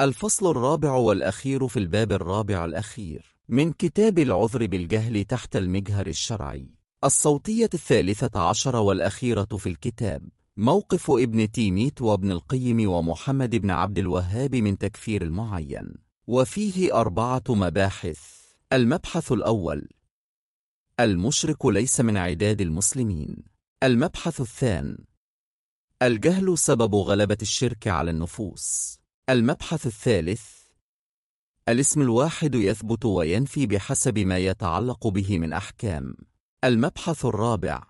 الفصل الرابع والأخير في الباب الرابع الأخير من كتاب العذر بالجهل تحت المجهر الشرعي. الصوتية الثالثة عشر والأخيرة في الكتاب موقف ابن تيميت وابن القيم ومحمد بن عبد الوهاب من تكفير المعين. وفيه أربعة مباحث. المبحث الأول. المشرك ليس من عداد المسلمين. المبحث الثاني الجهل سبب غلبة الشرك على النفوس. المبحث الثالث. الاسم الواحد يثبت وينفي بحسب ما يتعلق به من أحكام. المبحث الرابع.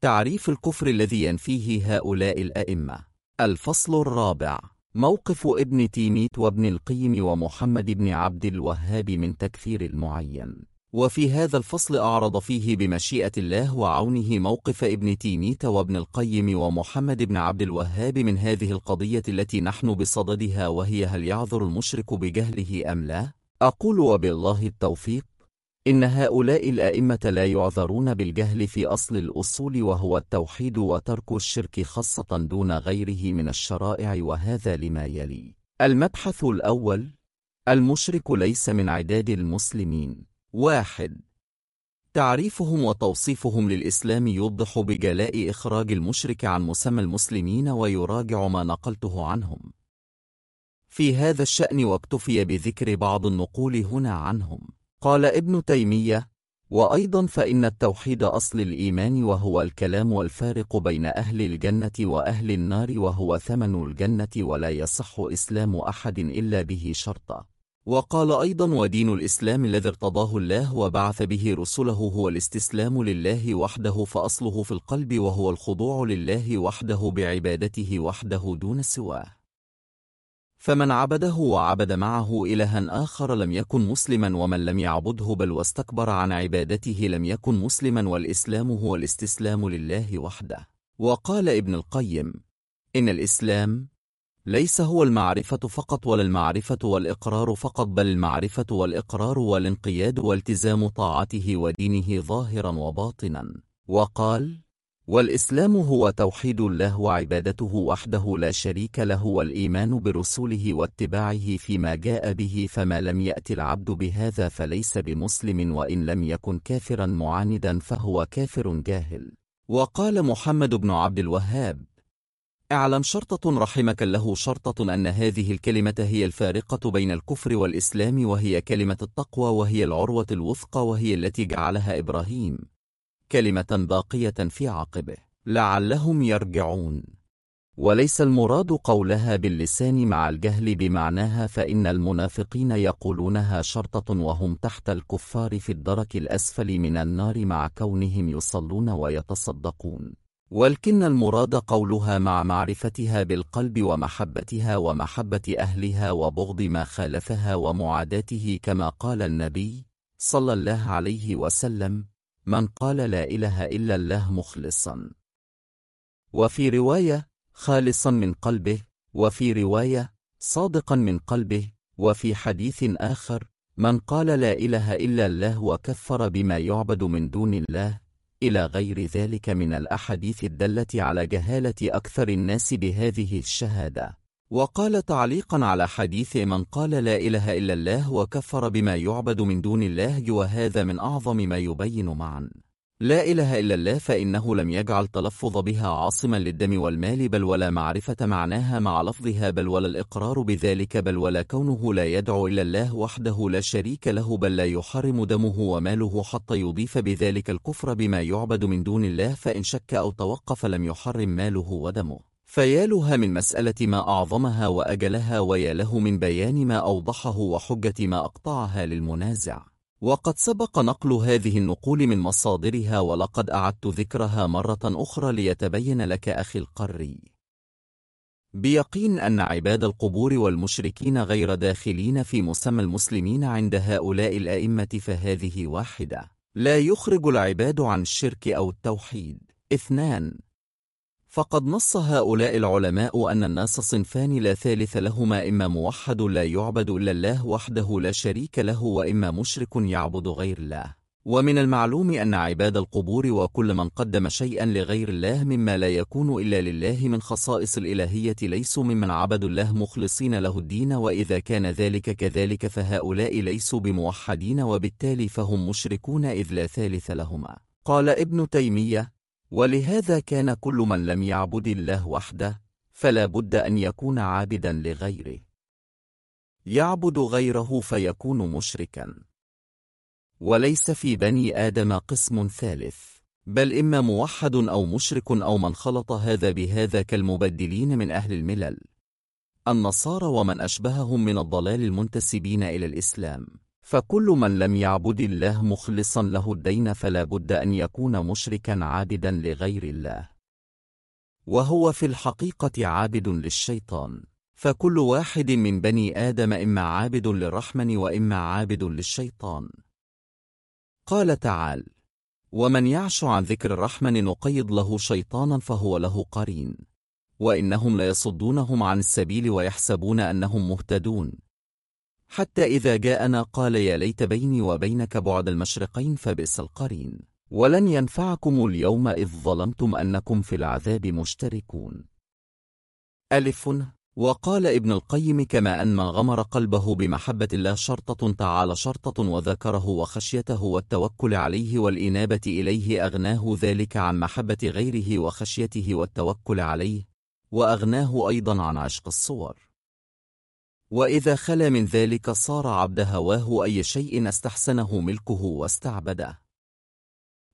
تعريف الكفر الذي ينفيه هؤلاء الأئمة. الفصل الرابع. موقف ابن تيمية وابن القيم ومحمد بن عبد الوهاب من تكفير المعين. وفي هذا الفصل أعرض فيه بمشيئة الله وعونه موقف ابن تيمية وابن القيم ومحمد بن عبد الوهاب من هذه القضية التي نحن بصددها وهي هل يعذر المشرك بجهله أم لا؟ أقول وبالله التوفيق. إن هؤلاء الأئمة لا يعذرون بالجهل في أصل الأصول وهو التوحيد وترك الشرك خاصة دون غيره من الشرائع وهذا لما يلي. المبحث الأول المشرك ليس من عداد المسلمين. واحد. تعريفهم وتوصيفهم للإسلام يوضح بجلاء إخراج المشرك عن مسمى المسلمين ويراجع ما نقلته عنهم. في هذا الشأن واكتفي بذكر بعض النقول هنا عنهم. قال ابن تيمية وأيضا فإن التوحيد أصل الإيمان وهو الكلام والفارق بين أهل الجنة وأهل النار وهو ثمن الجنة ولا يصح إسلام أحد إلا به شرطا. وقال أيضا ودين الإسلام الذي ارتضاه الله وبعث به رسله هو الاستسلام لله وحده فأصله في القلب وهو الخضوع لله وحده بعبادته وحده دون سواه. فمن عبده وعبد معه إلها آخر لم يكن مسلما ومن لم يعبده بل واستكبر عن عبادته لم يكن مسلما والإسلام هو الاستسلام لله وحده. وقال ابن القيم إن الإسلام ليس هو المعرفة فقط ولا المعرفة والإقرار فقط بل المعرفة والإقرار والانقياد والتزام طاعته ودينه ظاهرا وباطنا. وقال والإسلام هو توحيد الله وعبادته وحده لا شريك له والإيمان برسوله واتباعه فيما جاء به فما لم يأتي العبد بهذا فليس بمسلم وإن لم يكن كافرا معاندا فهو كافر جاهل. وقال محمد بن عبد الوهاب أعلم شرطة رحمك له شرطة أن هذه الكلمة هي الفارقة بين الكفر والإسلام وهي كلمة التقوى وهي العروة الوثقى وهي التي جعلها إبراهيم. كلمة باقية في عقبه. لعلهم يرجعون. وليس المراد قولها باللسان مع الجهل بمعناها فإن المنافقين يقولونها شرطة وهم تحت الكفار في الدرك الأسفل من النار مع كونهم يصلون ويتصدقون. ولكن المراد قولها مع معرفتها بالقلب ومحبتها ومحبة أهلها وبغض ما خالفها ومعاداته كما قال النبي صلى الله عليه وسلم من قال لا إله إلا الله مخلصا وفي رواية خالصا من قلبه وفي رواية صادقا من قلبه وفي حديث آخر من قال لا إله إلا الله وكفر بما يعبد من دون الله إلى غير ذلك من الأحاديث الدالة على جهالة أكثر الناس بهذه الشهادة. وقال تعليقا على حديث من قال لا إله إلا الله وكفر بما يعبد من دون الله وهذا من أعظم ما يبين معا. لا إله إلا الله فإنه لم يجعل تلفظ بها عاصما للدم والمال بل ولا معرفة معناها مع لفظها بل ولا الإقرار بذلك بل ولا كونه لا يدعو إلا الله وحده لا شريك له بل لا يحرم دمه وماله حتى يضيف بذلك الكفر بما يعبد من دون الله فإن شك أو توقف لم يحرم ماله ودمه. فيالها من مسألة ما أعظمها وأجلها وياله من بيان ما أوضحه وحجة ما أقطعها للمنازع. وقد سبق نقل هذه النقول من مصادرها ولقد أعدت ذكرها مرة أخرى ليتبين لك أخي القري. بيقين أن عباد القبور والمشركين غير داخلين في مسمى المسلمين عند هؤلاء الأئمة فهذه واحدة. لا يخرج العباد عن الشرك أو التوحيد. اثنان فقد نص هؤلاء العلماء أن الناس صنفان لا ثالث لهما إما موحد لا يعبد إلا الله وحده لا شريك له وإما مشرك يعبد غير الله. ومن المعلوم أن عباد القبور وكل من قدم شيئا لغير الله مما لا يكون إلا لله من خصائص الإلهية ليسوا ممن عبدوا الله مخلصين له الدين وإذا كان ذلك كذلك فهؤلاء ليسوا بموحدين وبالتالي فهم مشركون إذ لا ثالث لهما. قال ابن تيمية ولهذا كان كل من لم يعبد الله وحده فلا بد أن يكون عابدا لغيره. يعبد غيره فيكون مشركا. وليس في بني آدم قسم ثالث بل إما موحد أو مشرك أو من خلط هذا بهذا كالمبدلين من أهل الملل. النصارى ومن أشبههم من الضلال المنتسبين إلى الإسلام. فكل من لم يعبد الله مخلصا له الدين فلا بد أن يكون مشركا عابدا لغير الله. وهو في الحقيقة عابد للشيطان. فكل واحد من بني آدم إما عابد للرحمن وإما عابد للشيطان. قال تعالى ومن يعش عن ذكر الرحمن نقيض له شيطانا فهو له قرين. وإنهم ليصدونهم عن السبيل ويحسبون أنهم مهتدون. حتى إذا جاءنا قال يا ليت بيني وبينك بعد المشرقين فبئس القرين. ولن ينفعكم اليوم إذ ظلمتم أنكم في العذاب مشتركون. ألف وقال ابن القيم كما أن من غمر قلبه بمحبة الله شرطة تعالى شرطة وذكره وخشيته والتوكل عليه والإنابة إليه أغناه ذلك عن محبة غيره وخشيته والتوكل عليه وأغناه أيضا عن عشق الصور. وإذا خلا من ذلك صار عبد هواه أي شيء استحسنه ملكه واستعبده.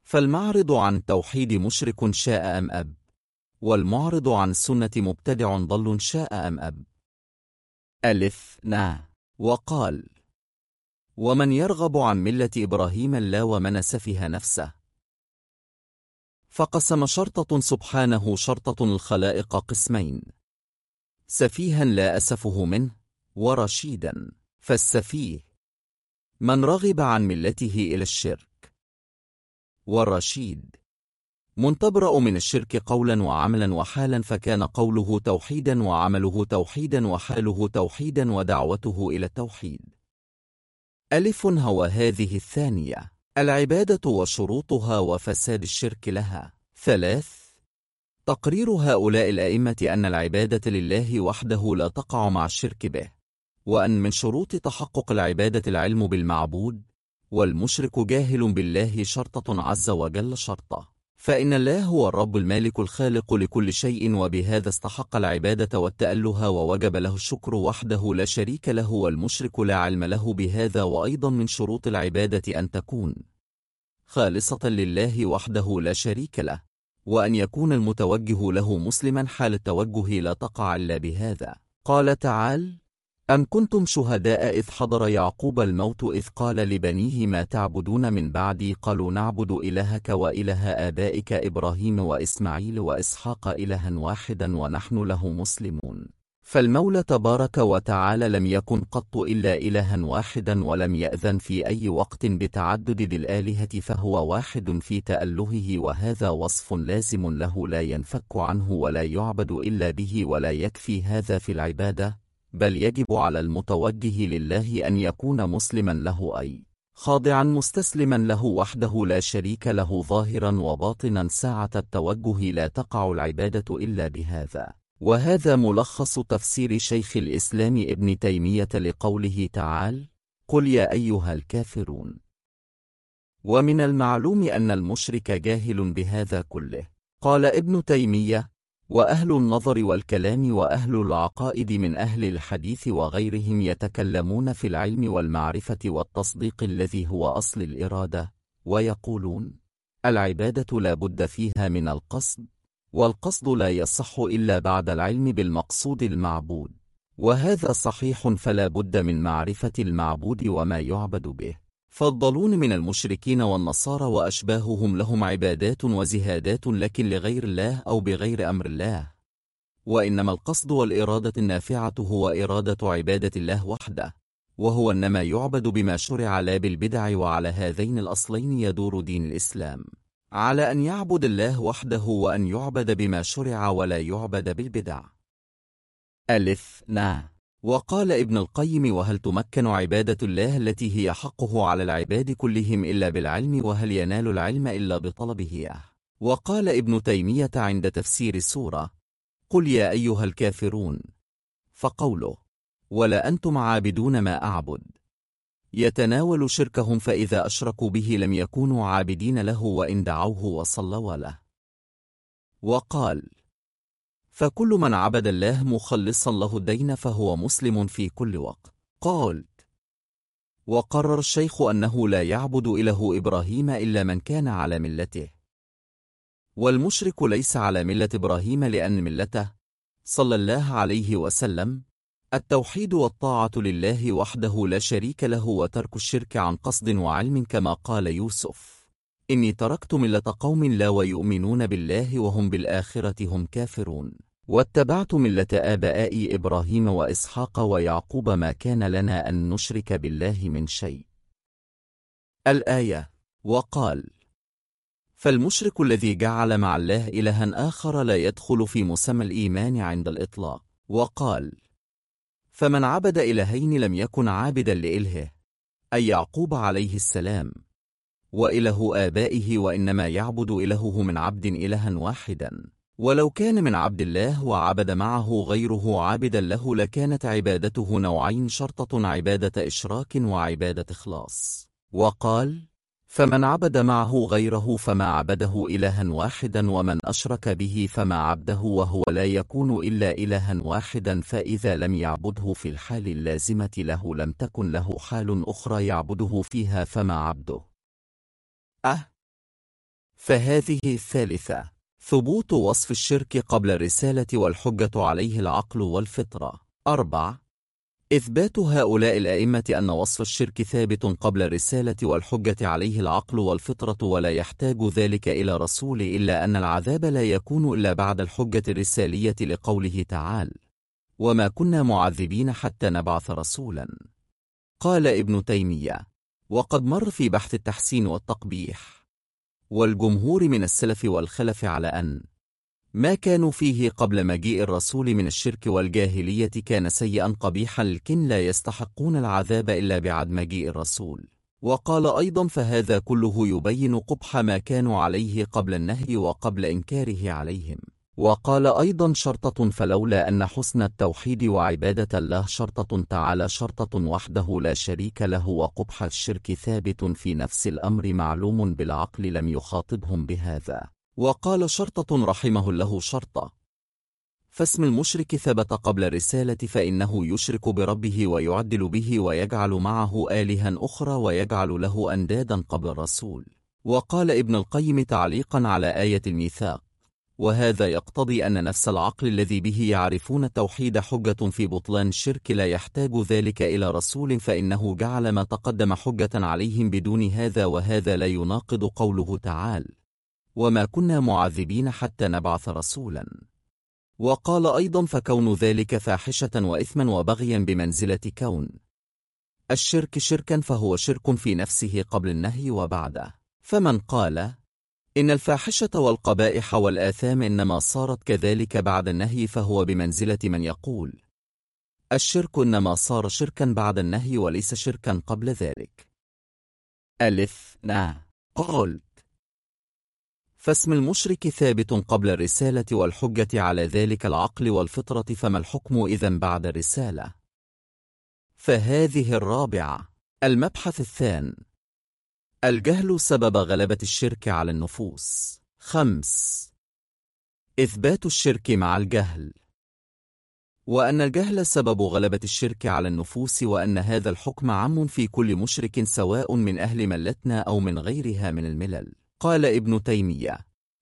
فالمعرض عن توحيد مشرك شاء أم أب؟ والمعرض عن السنة مبتدع ضل شاء أم أب؟ ألف نا وقال ومن يرغب عن ملة إبراهيم لا ومن سفه نفسه. فقسم شرطة سبحانه شرطة الخلائق قسمين سفيها لا أسفه منه ورشيدا. فالسفيه من رغب عن ملته إلى الشرك. والرشيد من تبرأ من الشرك قولا وعملا وحالا فكان قوله توحيدا وعمله توحيدا وحاله توحيدا ودعوته إلى التوحيد. ألف هو هذه الثانية. العبادة وشروطها وفساد الشرك لها. ثلاث. تقرير هؤلاء الأئمة أن العبادة لله وحده لا تقع مع الشرك به. وأن من شروط تحقق العبادة العلم بالمعبود والمشرك جاهل بالله شرطة عز وجل شرطة. فإن الله هو الرب المالك الخالق لكل شيء وبهذا استحق العبادة والتأله ووجب له الشكر وحده لا شريك له والمشرك لا علم له بهذا وأيضا من شروط العبادة أن تكون خالصة لله وحده لا شريك له وأن يكون المتوجه له مسلما حال التوجه لا تقع إلا بهذا. قال تعالى أم كنتم شهداء إذ حضر يعقوب الموت إذ قال لبنيه ما تعبدون من بعدي؟ قالوا نعبد إلهك وإله آبائك إبراهيم وإسماعيل وإسحاق إلها واحدا ونحن له مسلمون. فالمولى تبارك وتعالى لم يكن قط إلا إلها واحدا ولم يأذن في أي وقت بتعدد الآلهة فهو واحد في تألهه وهذا وصف لازم له لا ينفك عنه ولا يعبد إلا به ولا يكفي. هذا في العبادة بل يجب على المتوجه لله أن يكون مسلما له أي خاضعا مستسلما له وحده لا شريك له ظاهرا وباطنا ساعة التوجه لا تقع العبادة إلا بهذا. وهذا ملخص تفسير شيخ الإسلام ابن تيمية لقوله تعالى قل يا أيها الكافرون. ومن المعلوم أن المشرك جاهل بهذا كله. قال ابن تيمية وأهل النظر والكلام وأهل العقائد من أهل الحديث وغيرهم يتكلمون في العلم والمعرفة والتصديق الذي هو أصل الإرادة ويقولون العبادة لا بد فيها من القصد والقصد لا يصح إلا بعد العلم بالمقصود المعبود وهذا صحيح فلا بد من معرفة المعبود وما يعبد به. فالضلون من المشركين والنصارى وأشباههم لهم عبادات وزهادات لكن لغير الله أو بغير أمر الله. وإنما القصد والإرادة النافعة هو إرادة عبادة الله وحده وهو إنما يعبد بما شرع لا بالبدع وعلى هذين الأصلين يدور دين الإسلام. على أن يعبد الله وحده وأن يعبد بما شرع ولا يعبد بالبدع. ألف نا. وقال ابن القيم وهل تمكن عبادة الله التي هي حقه على العباد كلهم إلا بالعلم وهل ينال العلم إلا بطلبه وقال ابن تيمية عند تفسير السورة قل يا أيها الكافرون فقوله ولا أنتم عابدون ما أعبد. يتناول شركهم فإذا أشركوا به لم يكونوا عابدين له وإن دعوه وصلوا له. وقال فكل من عبد الله مخلصا له الدين فهو مسلم في كل وقت. قال وقرر الشيخ أنه لا يعبد إله إبراهيم إلا من كان على ملته. والمشرك ليس على ملة إبراهيم لأن ملته صلى الله عليه وسلم التوحيد والطاعة لله وحده لا شريك له وترك الشرك عن قصد وعلم كما قال يوسف. إني تركت ملة قوم لا ويؤمنون بالله وهم بالآخرة هم كافرون. واتبعت ملة آبائي إبراهيم وإسحاق ويعقوب ما كان لنا أن نشرك بالله من شيء. الآية وقال فالمشرك الذي جعل مع الله إلها آخر لا يدخل في مسمى الإيمان عند الإطلاق. وقال فمن عبد إلهين لم يكن عابدا لإلهه أي يعقوب عليه السلام. وإله آبائه وإنما يعبد إلهه من عبد إلها واحدا. ولو كان من عبد الله وعبد معه غيره عابدا له لكانت عبادته نوعين شرطة عبادة إشراك وعبادة إخلاص. وقال فمن عبد معه غيره فما عبده إلها واحدا ومن أشرك به فما عبده وهو لا يكون إلا إلها واحدا فإذا لم يعبده في الحال اللازمة له لم تكن له حال أخرى يعبده فيها فما عبده. فهذه الثالثة. ثبوت وصف الشرك قبل الرسالة والحجة عليه العقل والفطرة. أربع. إثبات هؤلاء الأئمة أن وصف الشرك ثابت قبل الرسالة والحجة عليه العقل والفطرة ولا يحتاج ذلك إلى رسول إلا أن العذاب لا يكون إلا بعد الحجة الرسالية لقوله تعالى وما كنا معذبين حتى نبعث رسولا. قال ابن تيمية وقد مر في بحث التحسين والتقبيح. والجمهور من السلف والخلف على أن ما كانوا فيه قبل مجيء الرسول من الشرك والجاهلية كان سيئا قبيحا لكن لا يستحقون العذاب إلا بعد مجيء الرسول. وقال أيضا فهذا كله يبين قبح ما كانوا عليه قبل النهي وقبل إنكاره عليهم. وقال أيضا شرطة فلولا أن حسن التوحيد وعبادة الله شرطة تعالى شرطة وحده لا شريك له وقبح الشرك ثابت في نفس الأمر معلوم بالعقل لم يخاطبهم بهذا. وقال شرطة رحمه الله شرطة. فاسم المشرك ثبت قبل الرسالة فإنه يشرك بربه ويعدل به ويجعل معه آلها أخرى ويجعل له أندادا قبل الرسول. وقال ابن القيم تعليقا على آية الميثاق. وهذا يقتضي أن نفس العقل الذي به يعرفون التوحيد حجة في بطلان الشرك لا يحتاج ذلك إلى رسول فإنه جعل ما تقدم حجة عليهم بدون هذا وهذا لا يناقض قوله تعالى وما كنا معذبين حتى نبعث رسولا. وقال أيضا فكون ذلك فاحشة وإثما وبغيا بمنزلة كون. الشرك شركا فهو شرك في نفسه قبل النهي وبعده. فمن قال إن الفاحشة والقبائح والآثام إنما صارت كذلك بعد النهي فهو بمنزلة من يقول الشرك إنما صار شركا بعد النهي وليس شركا قبل ذلك. ألف نا قال فاسم المشرك ثابت قبل الرسالة والحجة على ذلك العقل والفطرة فما الحكم إذا بعد الرسالة؟ فهذه الرابعة المبحث الثان. الجهل سبب غلبة الشرك على النفوس. خمس. إثبات الشرك مع الجهل. وأن الجهل سبب غلبة الشرك على النفوس وأن هذا الحكم عام في كل مشرك سواء من أهل ملتنا أو من غيرها من الملل. قال ابن تيمية.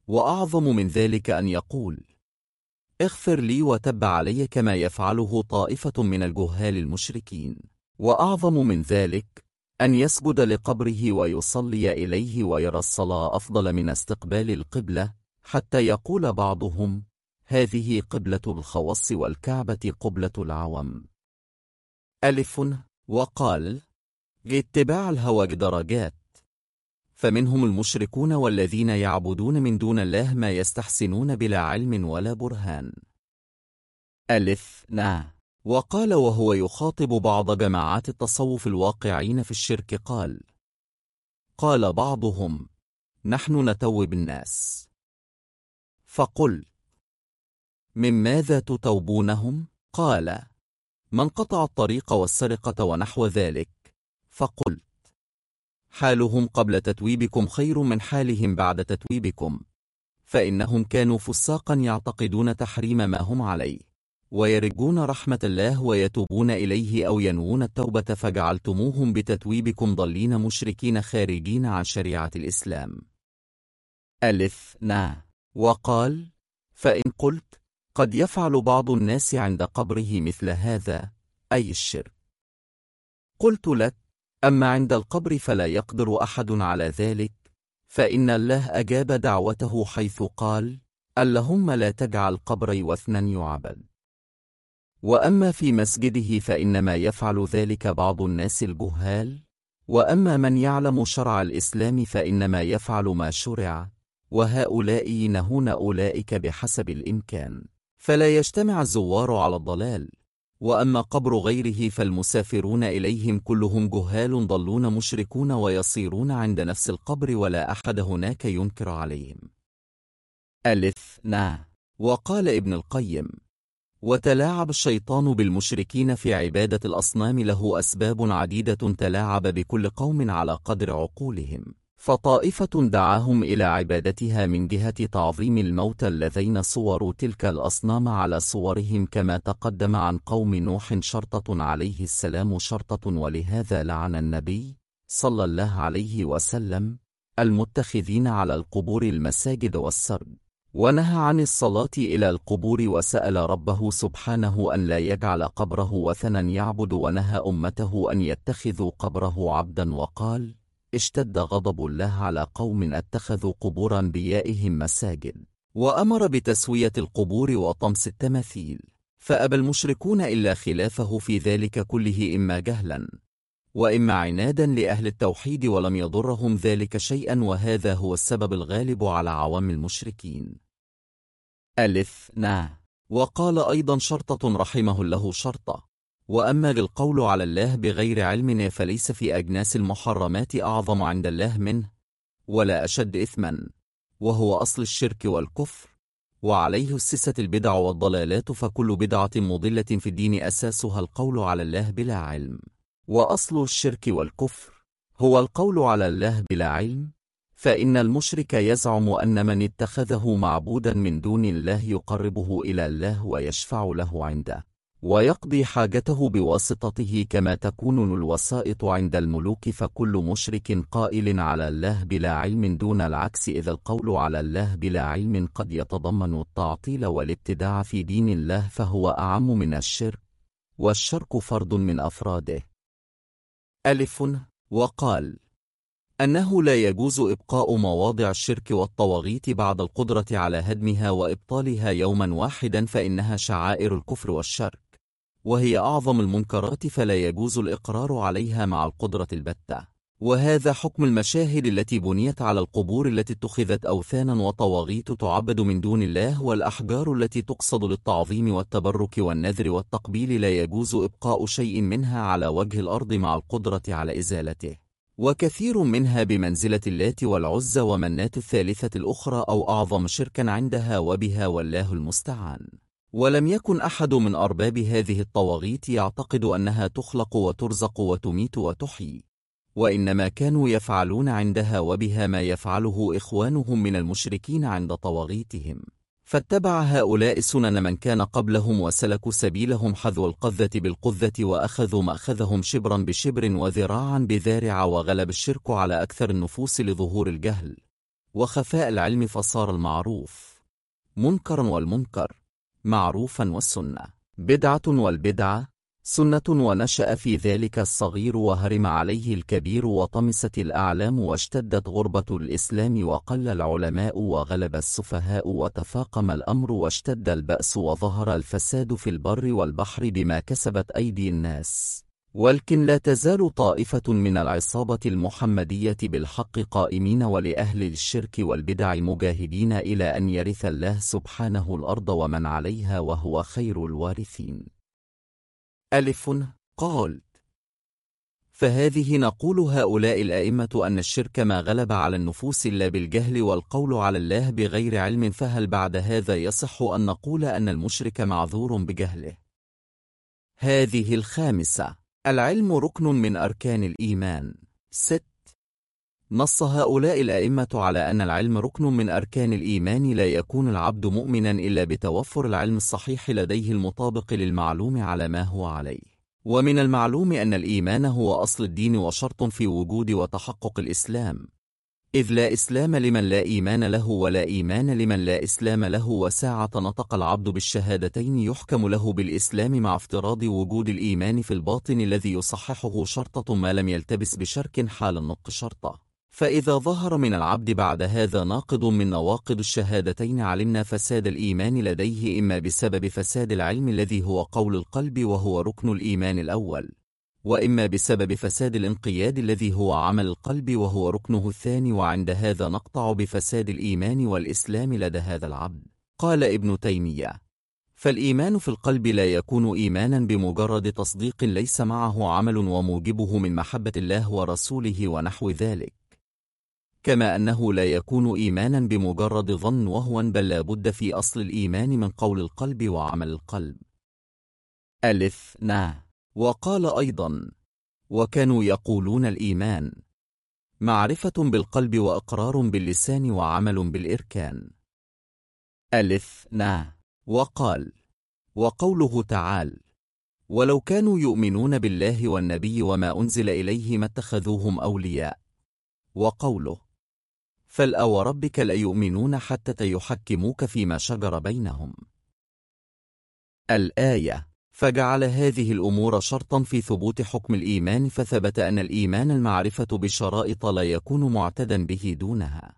وأعظم من ذلك أن يقول اغفر لي وتب علي كما يفعله طائفة من الجهال المشركين. وأعظم من ذلك أن يسجد لقبره ويصلي إليه ويرى الصلاة أفضل من استقبال القبلة حتى يقول بعضهم هذه قبلة الخوص والكعبة قبلة العوم ألف وقال اتباع الهوى درجات فمنهم المشركون والذين يعبدون من دون الله ما يستحسنون بلا علم ولا برهان. ألف نا وقال وهو يخاطب بعض جماعات التصوف الواقعين في الشرك قال قال بعضهم نحن نتوب الناس فقل من ماذا تتوبونهم؟ قال من قطع الطريق والسرقة ونحو ذلك. فقلت حالهم قبل تتويبكم خير من حالهم بعد تتويبكم فإنهم كانوا فساقا يعتقدون تحريم ما هم عليه. ويرجون رحمة الله ويتوبون إليه أو ينوون التوبة فجعلتموهم بتتويبكم ضلين مشركين خارجين عن شريعة الإسلام. ألف نا وقال فإن قلت قد يفعل بعض الناس عند قبره مثل هذا أي الشرك. قلت لك أما عند القبر فلا يقدر أحد على ذلك فإن الله أجاب دعوته حيث قال اللهم لا تجعل قبري وثنا يعبد. وأما في مسجده فإنما يفعل ذلك بعض الناس الجهال. وأما من يعلم شرع الإسلام فإنما يفعل ما شرع. وهؤلاء ينهون أولئك بحسب الإمكان. فلا يجتمع الزوار على الضلال. وأما قبر غيره فالمسافرون إليهم كلهم جهال ضلون مشركون ويصيرون عند نفس القبر ولا أحد هناك ينكر عليهم. ألف نا. وقال ابن القيم وتلاعب الشيطان بالمشركين في عبادة الأصنام له أسباب عديدة تلاعب بكل قوم على قدر عقولهم. فطائفة دعاهم إلى عبادتها من جهة تعظيم الموتى الذين صوروا تلك الأصنام على صورهم كما تقدم عن قوم نوح شرطة عليه السلام شرطة ولهذا لعن النبي صلى الله عليه وسلم المتخذين على القبور المساجد والسرد ونهى عن الصلاة إلى القبور وسأل ربه سبحانه أن لا يجعل قبره وثنا يعبد ونهى أمته أن يتخذوا قبره عبدا وقال اشتد غضب الله على قوم اتخذوا قبور أنبيائهم مساجد. وأمر بتسوية القبور وطمس التماثيل. فأبى المشركون إلا خلافه في ذلك كله إما جهلا وإما عنادا لأهل التوحيد ولم يضرهم ذلك شيئا وهذا هو السبب الغالب على عوام المشركين. نا وقال أيضا شرطة رحمه الله شرطة. وأما للقول على الله بغير علم فليس في أجناس المحرمات أعظم عند الله منه ولا أشد إثما وهو أصل الشرك والكفر. وعليه السست البدع والضلالات فكل بدعة مضلة في الدين أساسها القول على الله بلا علم. وأصل الشرك والكفر هو القول على الله بلا علم فإن المشرك يزعم أن من اتخذه معبودا من دون الله يقربه إلى الله ويشفع له عنده ويقضي حاجته بواسطته كما تكون الوسائط عند الملوك فكل مشرك قائل على الله بلا علم دون العكس إذا القول على الله بلا علم قد يتضمن التعطيل والابتداع في دين الله فهو أعم من الشرك والشرك فرد من أفراده. ألف وقال. أنه لا يجوز إبقاء مواضع الشرك والطواغيت بعد القدرة على هدمها وإبطالها يوما واحدا فإنها شعائر الكفر والشرك وهي أعظم المنكرات فلا يجوز الإقرار عليها مع القدرة البتة. وهذا حكم المشاهد التي بنيت على القبور التي اتخذت أوثانا وطواغيت تعبد من دون الله والأحجار التي تقصد للتعظيم والتبرك والنذر والتقبيل لا يجوز إبقاء شيء منها على وجه الأرض مع القدرة على إزالته. وكثير منها بمنزلة اللات والعز ومنات الثالثة الأخرى أو أعظم شركا عندها وبها والله المستعان. ولم يكن أحد من أرباب هذه الطواغيت يعتقد أنها تخلق وترزق وتميت وتحيي. وإنما كانوا يفعلون عندها وبها ما يفعله إخوانهم من المشركين عند طواغيتهم. فاتبع هؤلاء سنن من كان قبلهم وسلكوا سبيلهم حذو القذة بالقذة وأخذوا مأخذهم شبرا بشبر وذراعا بذارع وغلب الشرك على أكثر النفوس لظهور الجهل. وخفاء العلم فصار المعروف. منكرا والمنكر. معروفا والسنة. بدعة والبدعة. سنة ونشأ في ذلك الصغير وهرم عليه الكبير وطمست الأعلام واشتدت غربة الإسلام وقل العلماء وغلب السفهاء وتفاقم الأمر واشتد البأس وظهر الفساد في البر والبحر بما كسبت أيدي الناس. ولكن لا تزال طائفة من العصابة المحمدية بالحق قائمين ولأهل الشرك والبدع مجاهدين إلى أن يرث الله سبحانه الأرض ومن عليها وهو خير الوارثين. ألف قال. فهذه نقول هؤلاء الأئمة أن الشرك ما غلب على النفوس إلا بالجهل والقول على الله بغير علم فهل بعد هذا يصح أن نقول أن المشرك معذور بجهله؟ هذه الخامسة. العلم ركن من أركان الإيمان. ست نص هؤلاء الأئمة على أن العلم ركن من أركان الإيمان لا يكون العبد مؤمنا إلا بتوفر العلم الصحيح لديه المطابق للمعلوم على ما هو عليه. ومن المعلوم أن الإيمان هو أصل الدين وشرط في وجود وتحقق الإسلام. إذ لا إسلام لمن لا إيمان له ولا إيمان لمن لا إسلام له وساعة نطق العبد بالشهادتين يحكم له بالإسلام مع افتراض وجود الإيمان في الباطن الذي يصححه شرطة ما لم يلتبس بشرك حال النطق شرطة. فإذا ظهر من العبد بعد هذا ناقض من نواقض الشهادتين علمنا فساد الإيمان لديه إما بسبب فساد العلم الذي هو قول القلب وهو ركن الإيمان الأول وإما بسبب فساد الانقياد الذي هو عمل القلب وهو ركنه الثاني وعند هذا نقطع بفساد الإيمان والإسلام لدى هذا العبد. قال ابن تيمية فالإيمان في القلب لا يكون إيمانا بمجرد تصديق ليس معه عمل وموجبه من محبة الله ورسوله ونحو ذلك. كما أنه لا يكون إيمانا بمجرد ظن وهو بل لا بد في أصل الإيمان من قول القلب وعمل القلب. ألف نا. وقال أيضا وكانوا يقولون الإيمان. معرفة بالقلب وإقرار باللسان وعمل بالإركان. ألف نا. وقال وقوله تعالى ولو كانوا يؤمنون بالله والنبي وما أنزل إليه ما اتخذوهم أولياء. وقوله فالأو ربك ليؤمنون حتى يحكموك فيما شجر بينهم. الآية فجعل هذه الأمور شرطا في ثبوت حكم الإيمان فثبت أن الإيمان المعرفة بشرائط لا يكون معتدا به دونها.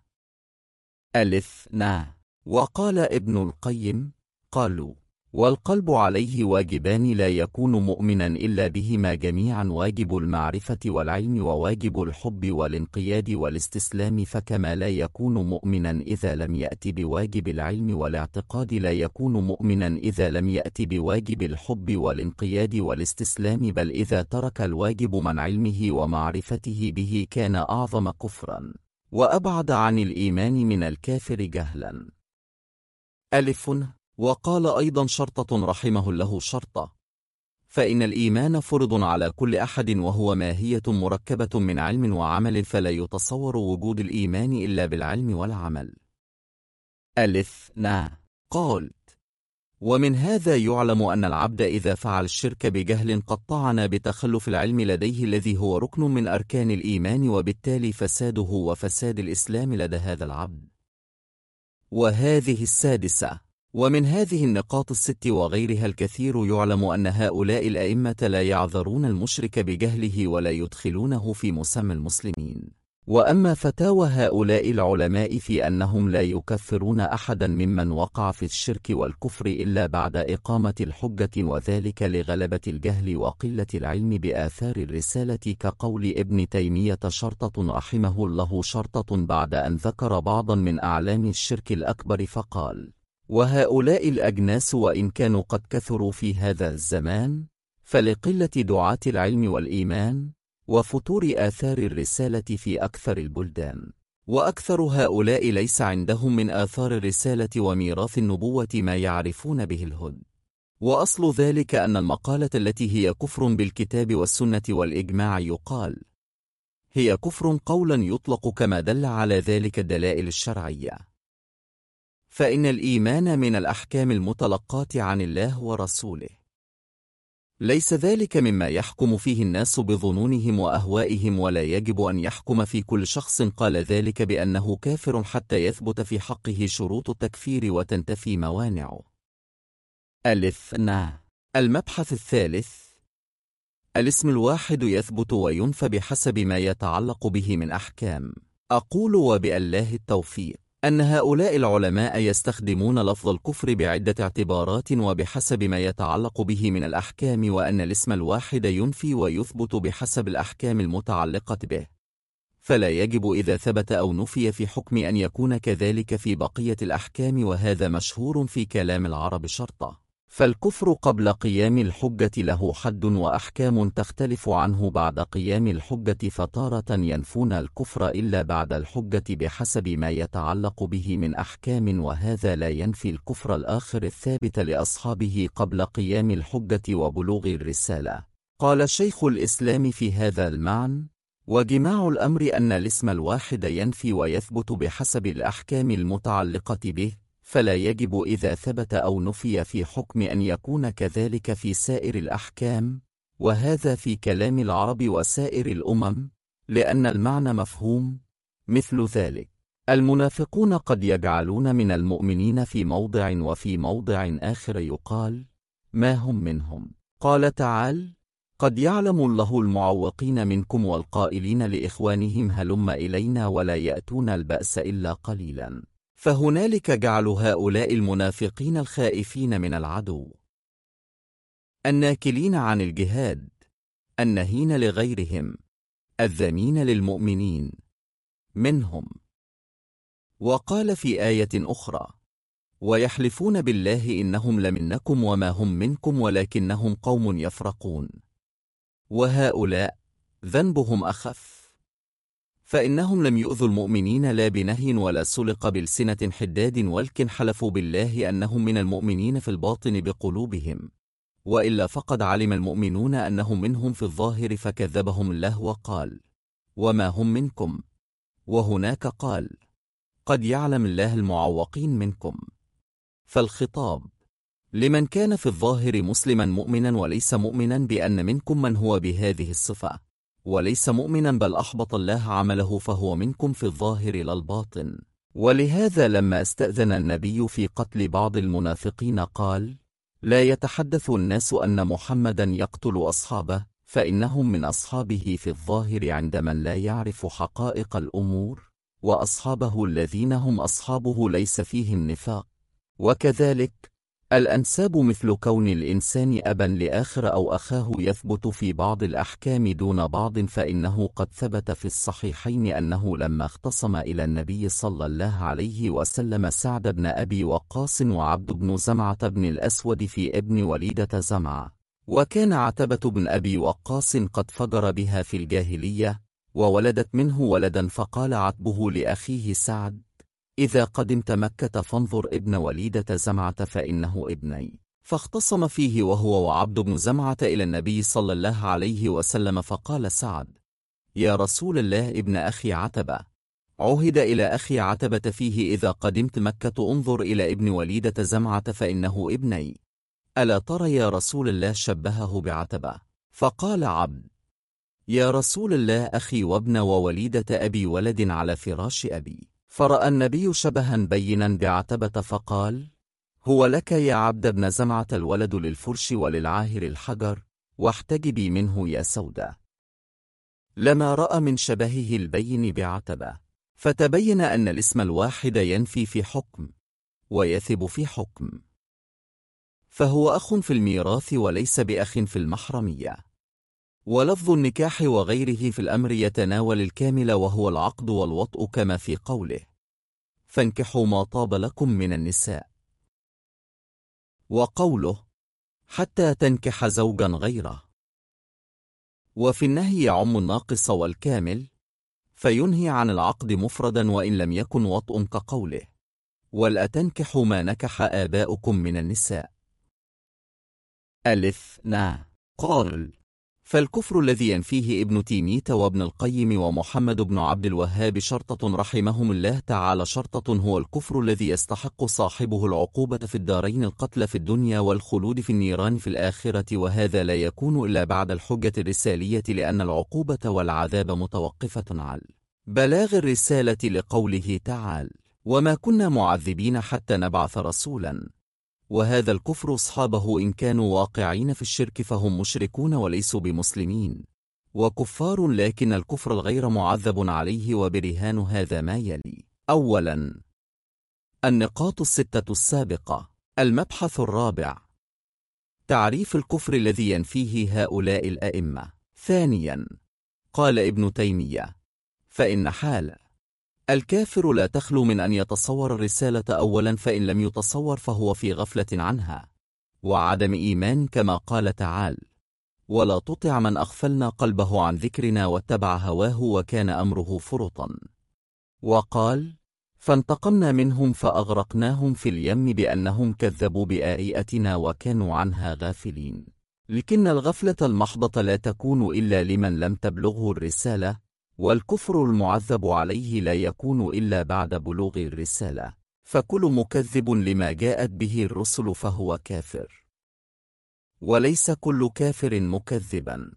ألف نا وقال ابن القيم قالوا والقلب عليه واجبان لا يكون مؤمنا إلا بهما جميعا واجب المعرفة والعلم وواجب الحب والانقياد والاستسلام فكما لا يكون مؤمنا إذا لم يأتي بواجب العلم والاعتقاد لا يكون مؤمنا إذا لم يأتي بواجب الحب والانقياد والاستسلام بل إذا ترك الواجب من علمه ومعرفته به كان أعظم كفرا. وأبعد عن الإيمان من الكافر جهلا. ألف وقال أيضا شرطة رحمه له شرطة. فإن الإيمان فرض على كل أحد وهو ماهية مركبة من علم وعمل فلا يتصور وجود الإيمان إلا بالعلم والعمل. ألف نا قال ومن هذا يعلم أن العبد إذا فعل الشرك بجهل قد طعن بتخلف العلم لديه الذي هو ركن من أركان الإيمان وبالتالي فساده وفساد الإسلام لدى هذا العبد. وهذه السادسة. ومن هذه النقاط الست وغيرها الكثير يعلم أن هؤلاء الأئمة لا يعذرون المشرك بجهله ولا يدخلونه في مسمى المسلمين. وأما فتاوى هؤلاء العلماء في أنهم لا يكفرون أحدا ممن وقع في الشرك والكفر إلا بعد إقامة الحجة وذلك لغلبة الجهل وقلة العلم بآثار الرسالة كقول ابن تيمية شرطة رحمه الله شرطة بعد أن ذكر بعضا من أعلام الشرك الأكبر فقال وهؤلاء الأجناس وإن كانوا قد كثروا في هذا الزمان فلقلة دعاة العلم والإيمان وفتور آثار الرسالة في أكثر البلدان. وأكثر هؤلاء ليس عندهم من آثار الرسالة وميراث النبوة ما يعرفون به الهد وأصل ذلك أن المقالة التي هي كفر بالكتاب والسنة والإجماع يقال هي كفر قولا يطلق كما دل على ذلك الدلائل الشرعية. فإن الإيمان من الأحكام المتلقاة عن الله ورسوله. ليس ذلك مما يحكم فيه الناس بظنونهم وأهوائهم ولا يجب أن يحكم في كل شخص قال ذلك بأنه كافر حتى يثبت في حقه شروط التكفير وتنتفي موانعه. نا المبحث الثالث. الاسم الواحد يثبت وينفى بحسب ما يتعلق به من أحكام. أقول وبالله التوفيق. أن هؤلاء العلماء يستخدمون لفظ الكفر بعدة اعتبارات وبحسب ما يتعلق به من الأحكام وأن الاسم الواحد ينفي ويثبت بحسب الأحكام المتعلقة به. فلا يجب إذا ثبت أو نفي في حكم أن يكون كذلك في بقية الأحكام وهذا مشهور في كلام العرب شرطة فالكفر قبل قيام الحجة له حد وأحكام تختلف عنه بعد قيام الحجة فتارة ينفون الكفر إلا بعد الحجة بحسب ما يتعلق به من أحكام وهذا لا ينفي الكفر الآخر الثابت لأصحابه قبل قيام الحجة وبلوغ الرسالة. قال شيخ الإسلام في هذا المعنى وجماع الأمر أن الاسم الواحد ينفي ويثبت بحسب الأحكام المتعلقة به فلا يجب إذا ثبت أو نفي في حكم أن يكون كذلك في سائر الأحكام وهذا في كلام العرب وسائر الأمم لأن المعنى مفهوم. مثل ذلك المنافقون قد يجعلون من المؤمنين في موضع وفي موضع آخر يقال ما هم منهم؟ قال تعالى قد يعلم الله المعوقين منكم والقائلين لإخوانهم هلم إلينا ولا يأتون البأس إلا قليلا. فهنالك جعل هؤلاء المنافقين الخائفين من العدو. الناكلين عن الجهاد. النهين لغيرهم. الذمين للمؤمنين. منهم. وقال في آية أخرى ويحلفون بالله إنهم لمنكم وما هم منكم ولكنهم قوم يفرقون. وهؤلاء ذنبهم أخف. فإنهم لم يؤذوا المؤمنين لا بنهي ولا سلق بلسنة حداد ولكن حلفوا بالله أنهم من المؤمنين في الباطن بقلوبهم. وإلا فقد علم المؤمنون أنهم منهم في الظاهر فكذبهم الله وقال وما هم منكم؟ وهناك قال قد يعلم الله المعوقين منكم. فالخطاب لمن كان في الظاهر مسلما مؤمنا وليس مؤمنا بأن منكم من هو بهذه الصفة. وليس مؤمنا بل أحبط الله عمله فهو منكم في الظاهر لا الباطن. ولهذا لما استأذن النبي في قتل بعض المنافقين قال لا يتحدث الناس أن محمدا يقتل أصحابه فإنهم من أصحابه في الظاهر عند من لا يعرف حقائق الأمور وأصحابه الذين هم أصحابه ليس فيهم نفاق وكذلك الأنساب مثل كون الإنسان أبا لآخر أو أخاه يثبت في بعض الأحكام دون بعض فإنه قد ثبت في الصحيحين أنه لما اختصم إلى النبي صلى الله عليه وسلم سعد بن أبي وقاص وعبد بن زمعة بن الأسود في ابن وليدة زمعة. وكان عتبة بن أبي وقاص قد فجر بها في الجاهلية وولدت منه ولدا فقال عتبه لأخيه سعد إذا قدمت مكة فانظر ابن وليدة زمعة فإنه ابني. فاختصم فيه وهو وعبد بن زمعة إلى النبي صلى الله عليه وسلم فقال سعد يا رسول الله ابن أخي عتبة. عهد إلى أخي عتبة فيه إذا قدمت مكة انظر إلى ابن وليدة زمعة فإنه ابني. ألا ترى يا رسول الله شبهه بعتبة؟ فقال عبد يا رسول الله أخي وابن ووليدة أبي ولد على فراش أبي. فرأى النبي شبها بينا بعتبة فقال هو لك يا عبد بن زمعة الولد للفرش وللعاهر الحجر واحتجبي منه يا سودة. لما رأى من شبهه البين بعتبة فتبين أن الاسم الواحد ينفي في حكم ويثب في حكم. فهو أخ في الميراث وليس بأخ في المحرمية. ولفظ النكاح وغيره في الأمر يتناول الكامل وهو العقد والوطء كما في قوله. فانكحوا ما طاب لكم من النساء. وقوله حتى تنكح زوجا غيره. وفي النهي يعم الناقص والكامل فينهي عن العقد مفردا وإن لم يكن وطء كقوله. ولأتنكحوا ما نكح آباؤكم من النساء. ألف نا قال. فالكفر الذي ينفيه ابن تيمية وابن القيم ومحمد بن عبد الوهاب شرطة رحمهم الله تعالى شرطة هو الكفر الذي يستحق صاحبه العقوبة في الدارين القتل في الدنيا والخلود في النيران في الآخرة وهذا لا يكون إلا بعد الحجة الرسالية لأن العقوبة والعذاب متوقفة على بلاغ الرسالة لقوله تعالى وما كنا معذبين حتى نبعث رسولا وهذا الكفر أصحابه إن كانوا واقعين في الشرك فهم مشركون وليسوا بمسلمين. وكفار لكن الكفر الغير معذب عليه وبرهان هذا ما يلي. أولا النقاط الستة السابقة المبحث الرابع تعريف الكفر الذي ينفيه هؤلاء الأئمة. ثانيا قال ابن تيمية فإن حال الكافر لا تخلو من أن يتصور الرسالة أولا فإن لم يتصور فهو في غفلة عنها. وعدم إيمان كما قال تعالى ولا تطع من أغفلنا قلبه عن ذكرنا واتبع هواه وكان أمره فرطا. وقال فانتقمنا منهم فأغرقناهم في اليم بأنهم كذبوا بآياتنا وكانوا عنها غافلين. لكن الغفلة المحضة لا تكون إلا لمن لم تبلغه الرسالة والكفر المعذب عليه لا يكون إلا بعد بلوغ الرسالة. فكل مكذب لما جاءت به الرسل فهو كافر. وليس كل كافر مكذبا.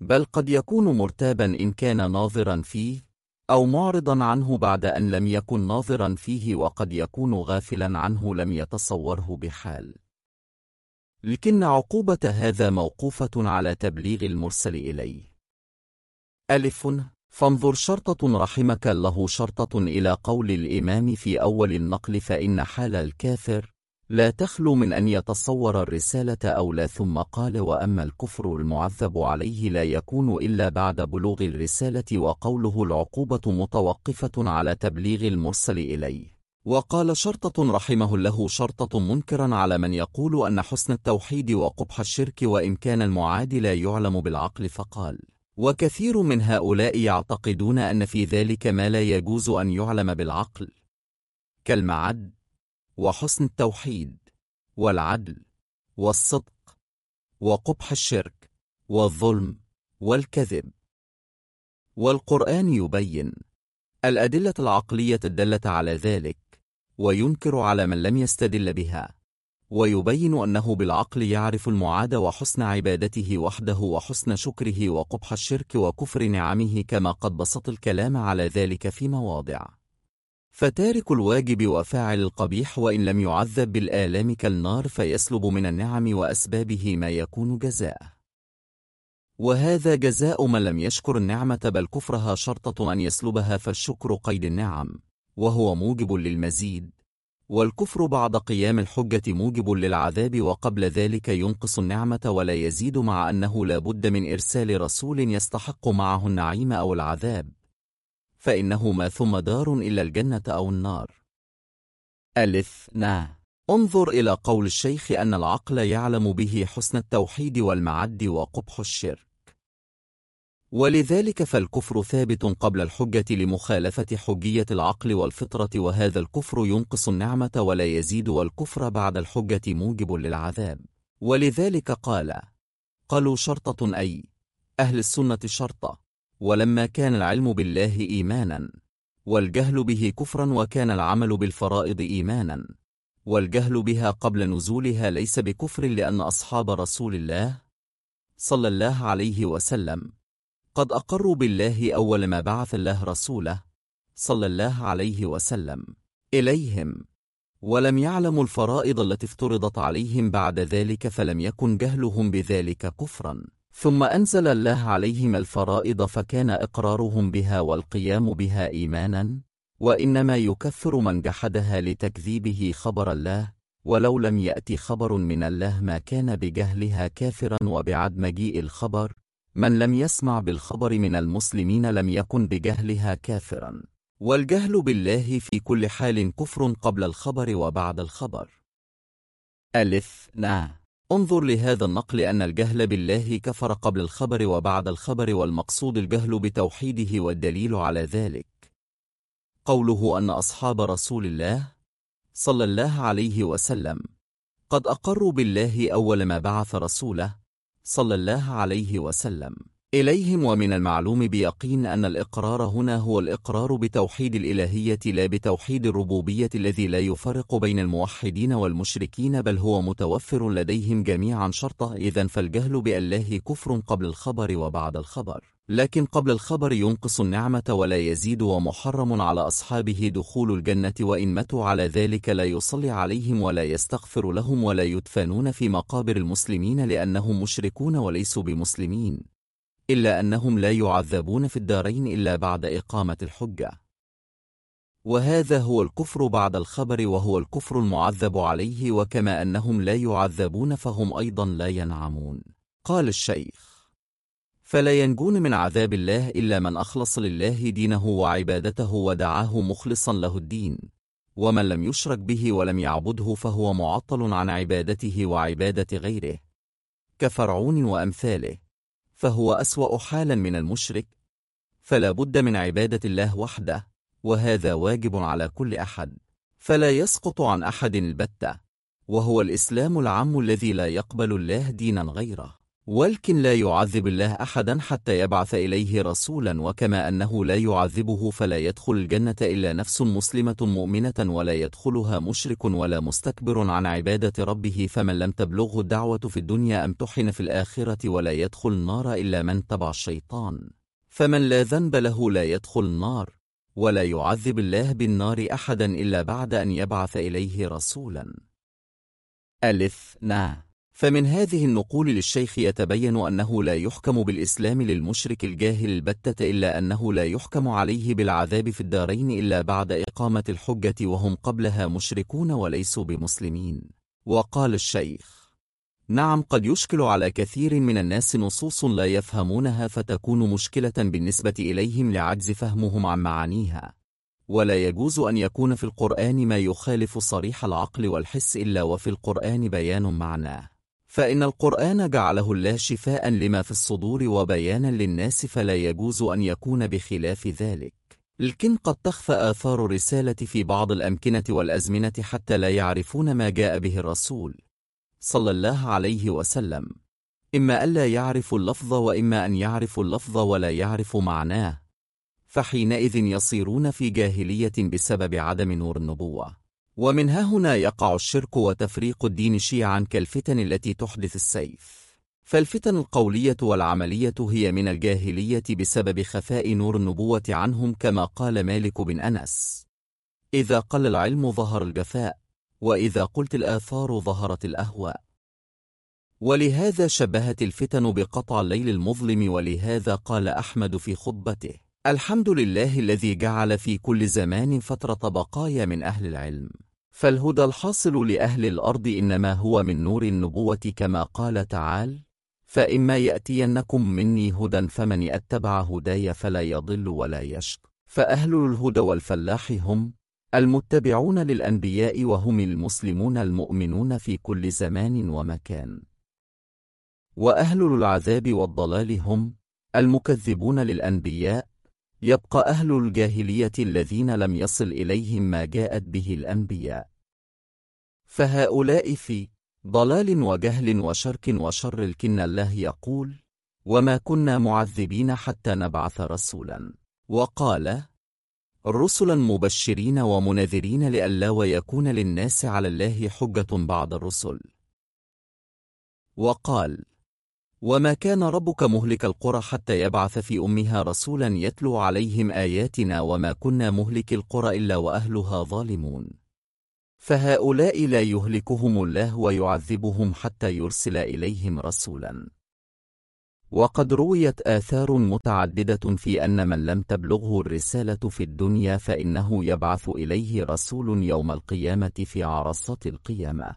بل قد يكون مرتابا إن كان ناظرا فيه أو معرضا عنه بعد أن لم يكن ناظرا فيه وقد يكون غافلا عنه لم يتصوره بحال. لكن عقوبة هذا موقوفة على تبليغ المرسل إليه. ألف. فانظر شرطة رحمك له شرطة إلى قول الإمام في أول النقل فإن حال الكافر لا تخلو من أن يتصور الرسالة أو لا. ثم قال وأما الكفر المعذب عليه لا يكون إلا بعد بلوغ الرسالة وقوله العقوبة متوقفة على تبليغ المرسل إليه. وقال شرطة رحمه له شرطة منكرا على من يقول أن حسن التوحيد وقبح الشرك وإن كان المعاد لا يعلم بالعقل فقال وكثير من هؤلاء يعتقدون أن في ذلك ما لا يجوز أن يعلم بالعقل كالمعد وحسن التوحيد والعدل والصدق وقبح الشرك والظلم والكذب. والقرآن يبين الأدلة العقلية الدالة على ذلك وينكر على من لم يستدل بها. ويبين أنه بالعقل يعرف المعاد وحسن عبادته وحده وحسن شكره وقبح الشرك وكفر نعمه كما قد بسط الكلام على ذلك في مواضع. فتارك الواجب وفاعل القبيح وإن لم يعذب بالآلام كالنار فيسلب من النعم وأسبابه ما يكون جزاءه وهذا جزاء من لم يشكر النعمة بل كفرها شرطة أن يسلبها فالشكر قيد النعم وهو موجب للمزيد. والكفر بعد قيام الحجة موجب للعذاب وقبل ذلك ينقص النعمة ولا يزيد مع أنه لا بد من إرسال رسول يستحق معه النعيم أو العذاب. فإنه ما ثم دار إلا الجنة أو النار. ألف نا انظر إلى قول الشيخ أن العقل يعلم به حسن التوحيد والمعد وقبح الشرك. ولذلك فالكفر ثابت قبل الحجة لمخالفة حجية العقل والفطرة وهذا الكفر ينقص النعمة ولا يزيد والكفر بعد الحجة موجب للعذاب. ولذلك قال قالوا شرطة أي أهل السنة شرطة. ولما كان العلم بالله إيمانا والجهل به كفرا وكان العمل بالفرائض إيمانا. والجهل بها قبل نزولها ليس بكفر لأن أصحاب رسول الله صلى الله عليه وسلم قد أقروا بالله أول ما بعث الله رسوله صلى الله عليه وسلم إليهم ولم يعلموا الفرائض التي افترضت عليهم بعد ذلك فلم يكن جهلهم بذلك كفرا. ثم أنزل الله عليهم الفرائض فكان إقرارهم بها والقيام بها إيمانا وإنما يكفر من جحدها لتكذيبه خبر الله ولو لم يأتي خبر من الله ما كان بجهلها كافرا وبعد مجيء الخبر من لم يسمع بالخبر من المسلمين لم يكن بجهلها كافرا. والجهل بالله في كل حال كفر قبل الخبر وبعد الخبر. ألف نا. انظر لهذا النقل أن الجهل بالله كفر قبل الخبر وبعد الخبر والمقصود الجهل بتوحيده والدليل على ذلك. قوله أن أصحاب رسول الله صلى الله عليه وسلم قد أقروا بالله أول ما بعث رسوله صلى الله عليه وسلم. إليهم ومن المعلوم بيقين أن الإقرار هنا هو الإقرار بتوحيد الإلهية لا بتوحيد الربوبية الذي لا يفرق بين الموحدين والمشركين بل هو متوفر لديهم جميعا شرطة. إذا فالجهل بالله كفر قبل الخبر وبعد الخبر. لكن قبل الخبر ينقص النعمة ولا يزيد ومحرم على أصحابه دخول الجنة وإن متوا على ذلك لا يصلي عليهم ولا يستغفر لهم ولا يدفنون في مقابر المسلمين لأنهم مشركون وليسوا بمسلمين. إلا أنهم لا يعذبون في الدارين إلا بعد إقامة الحجة. وهذا هو الكفر بعد الخبر وهو الكفر المعذب عليه وكما أنهم لا يعذبون فهم أيضا لا ينعمون. قال الشيخ فلا ينجون من عذاب الله إلا من أخلص لله دينه وعبادته ودعاه مخلصا له الدين. ومن لم يشرك به ولم يعبده فهو معطل عن عبادته وعبادة غيره. كفرعون وأمثاله. فهو أسوأ حالا من المشرك. فلا بد من عبادة الله وحده. وهذا واجب على كل أحد. فلا يسقط عن أحد البتة. وهو الإسلام العام الذي لا يقبل الله دينا غيره. ولكن لا يعذب الله أحدا حتى يبعث إليه رسولا وكما أنه لا يعذبه فلا يدخل الجنة إلا نفس مسلمة مؤمنة ولا يدخلها مشرك ولا مستكبر عن عبادة ربه فمن لم تبلغه الدعوة في الدنيا أمتحن في الآخرة ولا يدخل النار إلا من تبع الشيطان. فمن لا ذنب له لا يدخل النار ولا يعذب الله بالنار أحدا إلا بعد أن يبعث إليه رسولا. ألف نا. فمن هذه النقول للشيخ يتبين أنه لا يحكم بالإسلام للمشرك الجاهل البتة إلا أنه لا يحكم عليه بالعذاب في الدارين إلا بعد إقامة الحجة وهم قبلها مشركون وليسوا بمسلمين. وقال الشيخ نعم قد يشكل على كثير من الناس نصوص لا يفهمونها فتكون مشكلة بالنسبة إليهم لعجز فهمهم عن معانيها. ولا يجوز أن يكون في القرآن ما يخالف صريح العقل والحس إلا وفي القرآن بيان معناه. فإن القرآن جعله الله شفاء لما في الصدور وبيانا للناس فلا يجوز أن يكون بخلاف ذلك. لكن قد تخفى آثار الرسالة في بعض الأمكنة والأزمنة حتى لا يعرفون ما جاء به الرسول صلى الله عليه وسلم. إما ألا يعرفوا اللفظ وإما أن يعرفوا اللفظ ولا يعرفوا معناه. فحينئذ يصيرون في جاهلية بسبب عدم نور النبوة. ومن هنا يقع الشرك وتفريق الدين شيعا كالفتن التي تحدث السيف. فالفتن القولية والعملية هي من الجاهلية بسبب خفاء نور النبوة عنهم كما قال مالك بن أنس. إذا قل العلم ظهر الجفاء وإذا قلت الآثار ظهرت الأهواء. ولهذا شبهت الفتن بقطع الليل المظلم ولهذا قال أحمد في خطبته الحمد لله الذي جعل في كل زمان فترة بقايا من أهل العلم. فالهدى الحاصل لأهل الأرض إنما هو من نور النبوة كما قال تعالى فإما يأتينكم مني هدى فمن أتبع هداي فلا يضل ولا يشق. فأهل الهدى والفلاح هم المتبعون للأنبياء وهم المسلمون المؤمنون في كل زمان ومكان. وأهل العذاب والضلال هم المكذبون للأنبياء. يبقى أهل الجاهلية الذين لم يصل إليهم ما جاءت به الأنبياء. فهؤلاء في ضلال وجهل وشرك وشر الكن الله يقول وما كنا معذبين حتى نبعث رسولا وقال رسلا مبشرين ومنذرين لئلا ويكون للناس على الله حجة بعد الرسل وقال وما كان ربك مهلك القرى حتى يبعث في أمها رسولا يتلو عليهم آياتنا وما كنا مهلك القرى إلا وأهلها ظالمون فهؤلاء لا يهلكهم الله ويعذبهم حتى يرسل إليهم رسولا. وقد رويت آثار متعددة في أن من لم تبلغه الرسالة في الدنيا فإنه يبعث إليه رسول يوم القيامة في عرصة القيامة.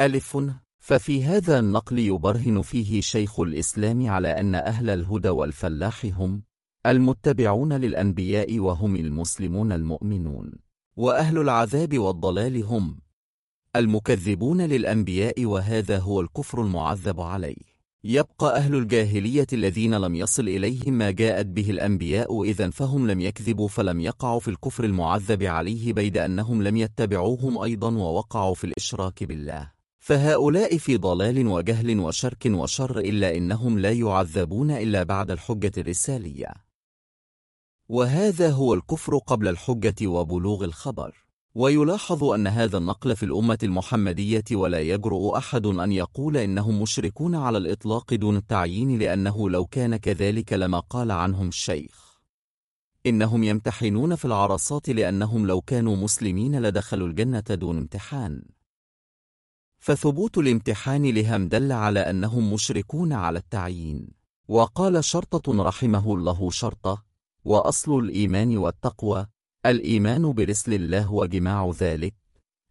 ألف ففي هذا النقل يبرهن فيه شيخ الإسلام على أن أهل الهدى والفلاح هم المتبعون للأنبياء وهم المسلمون المؤمنون. وأهل العذاب والضلال هم المكذبون للأنبياء وهذا هو الكفر المعذب عليه. يبقى أهل الجاهلية الذين لم يصل إليهم ما جاءت به الأنبياء إذا فهم لم يكذبوا فلم يقعوا في الكفر المعذب عليه بيد أنهم لم يتبعوهم أيضا ووقعوا في الإشراك بالله. فهؤلاء في ضلال وجهل وشرك وشر إلا إنهم لا يعذبون إلا بعد الحجة الرسالية. وهذا هو الكفر قبل الحجة وبلوغ الخبر. ويلاحظ أن هذا النقل في الأمة المحمدية ولا يجرؤ أحد أن يقول إنهم مشركون على الإطلاق دون التعيين لأنه لو كان كذلك لما قال عنهم الشيخ. إنهم يمتحنون في العرصات لأنهم لو كانوا مسلمين لدخلوا الجنة دون امتحان. فثبوت الامتحان لهم دل على أنهم مشركون على التعيين. وقال شرطة رحمه الله شرطة وأصل الإيمان والتقوى. الإيمان برسل الله وجماع ذلك.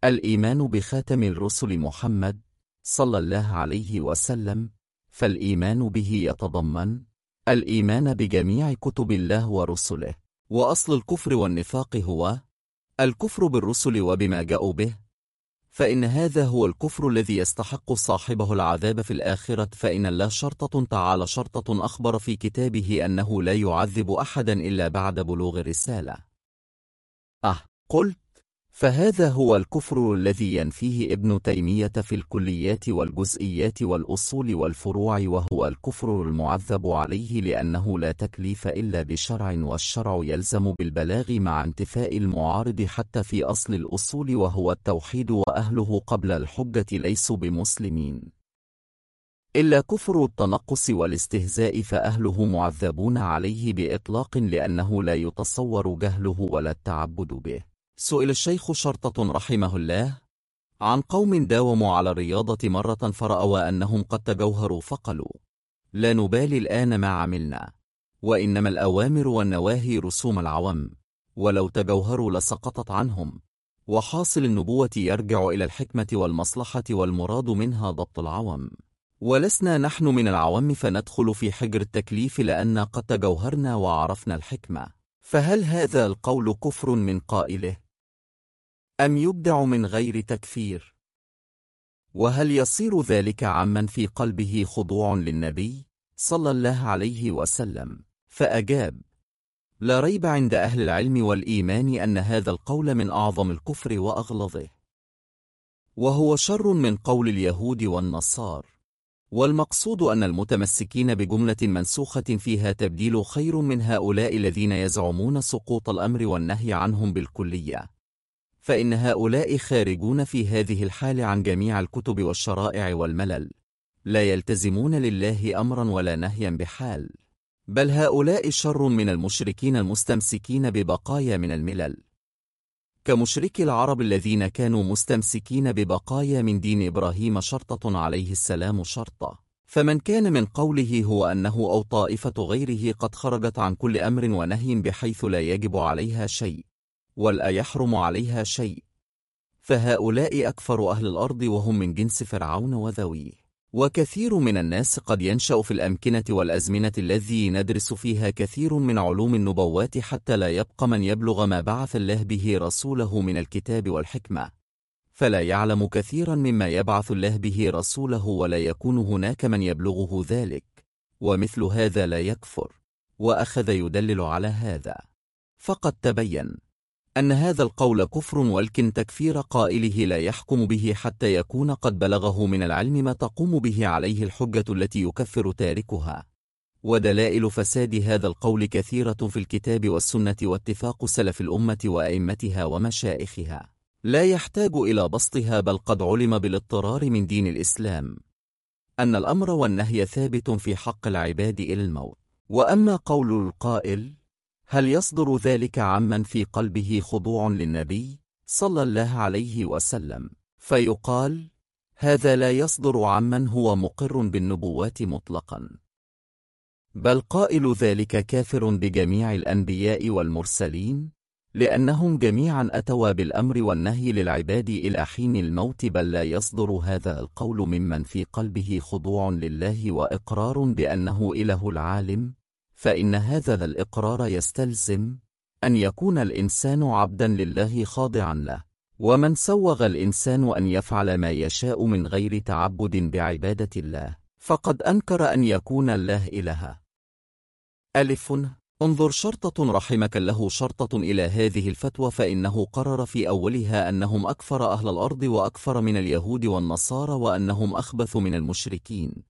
الإيمان بخاتم الرسل محمد صلى الله عليه وسلم. فالإيمان به يتضمن الإيمان بجميع كتب الله ورسله. وأصل الكفر والنفاق هو الكفر بالرسل وبما جاءوا به. فإن هذا هو الكفر الذي يستحق صاحبه العذاب في الآخرة فإن الله شرطة تعالى شرطة أخبر في كتابه أنه لا يعذب أحدا إلا بعد بلوغ الرسالة. أه قلت فهذا هو الكفر الذي ينفيه ابن تيمية في الكليات والجزئيات والأصول والفروع وهو الكفر المعذب عليه لأنه لا تكليف إلا بشرع والشرع يلزم بالبلاغ مع انتفاء المعارض حتى في أصل الأصول وهو التوحيد وأهله قبل الحجة ليسوا بمسلمين. إلا كفر التنقص والاستهزاء فأهله معذبون عليه بإطلاق لأنه لا يتصور جهله ولا التعبد به. سئل الشيخ شرطة رحمه الله عن قوم داوموا على الرياضة مرة فرأوا أنهم قد تجوهروا فقالوا لا نبالي الآن ما عملنا وإنما الأوامر والنواهي رسوم العوام ولو تجوهروا لسقطت عنهم وحاصل النبوة يرجع إلى الحكمة والمصلحة والمراد منها ضبط العوام ولسنا نحن من العوام فندخل في حجر التكليف لأن قد تجوهرنا وعرفنا الحكمة فهل هذا القول كفر من قائله؟ أم يبدع من غير تكفير؟ وهل يصير ذلك عمن في قلبه خضوع للنبي صلى الله عليه وسلم؟ فأجاب لا ريب عند أهل العلم والإيمان أن هذا القول من أعظم الكفر وأغلظه. وهو شر من قول اليهود والنصار والمقصود أن المتمسكين بجملة منسوخة فيها تبديل خير من هؤلاء الذين يزعمون سقوط الأمر والنهي عنهم بالكلية. فإن هؤلاء خارجون في هذه الحال عن جميع الكتب والشرائع والملل لا يلتزمون لله أمرا ولا نهيا بحال بل هؤلاء شر من المشركين المستمسكين ببقايا من الملل. كمشركي العرب الذين كانوا مستمسكين ببقايا من دين إبراهيم شرطة عليه السلام شرطة. فمن كان من قوله هو أنه أو طائفة غيره قد خرجت عن كل أمر ونهي بحيث لا يجب عليها شيء. ولا يحرم عليها شيء. فهؤلاء أكفر أهل الأرض وهم من جنس فرعون وذويه. وكثير من الناس قد ينشأ في الأمكنة والأزمنة الذي ندرس فيها كثير من علوم النبوات حتى لا يبقى من يبلغ ما بعث الله به رسوله من الكتاب والحكمة. فلا يعلم كثيرا مما يبعث الله به رسوله ولا يكون هناك من يبلغه ذلك. ومثل هذا لا يكفر. وأخذ يدلل على هذا. فقد تبين أن هذا القول كفر ولكن تكفير قائله لا يحكم به حتى يكون قد بلغه من العلم ما تقوم به عليه الحجة التي يكفر تاركها. ودلائل فساد هذا القول كثيرة في الكتاب والسنة واتفاق سلف الأمة وأئمتها ومشائخها لا يحتاج إلى بسطها بل قد علم بالاضطرار من دين الإسلام. أن الأمر والنهي ثابت في حق العباد إلى الموت. وأما قول القائل هل يصدر ذلك عمن في قلبه خضوع للنبي صلى الله عليه وسلم؟ فيقال هذا لا يصدر عمن هو مقر بالنبوات مطلقا. بل قائل ذلك كافر بجميع الأنبياء والمرسلين لأنهم جميعا أتوا بالأمر والنهي للعباد إلى حين الموت بل لا يصدر هذا القول ممن في قلبه خضوع لله وإقرار بأنه إله العالم فإن هذا الإقرار يستلزم أن يكون الإنسان عبدا لله خاضعا له. ومن سوغ الإنسان أن يفعل ما يشاء من غير تعبد بعبادة الله فقد أنكر أن يكون الله إلها. ألف. انظر شرطة رحمك له شرطة إلى هذه الفتوى فإنه قرر في أولها أنهم أكفر أهل الأرض وأكفر من اليهود والنصارى وأنهم أخبث من المشركين.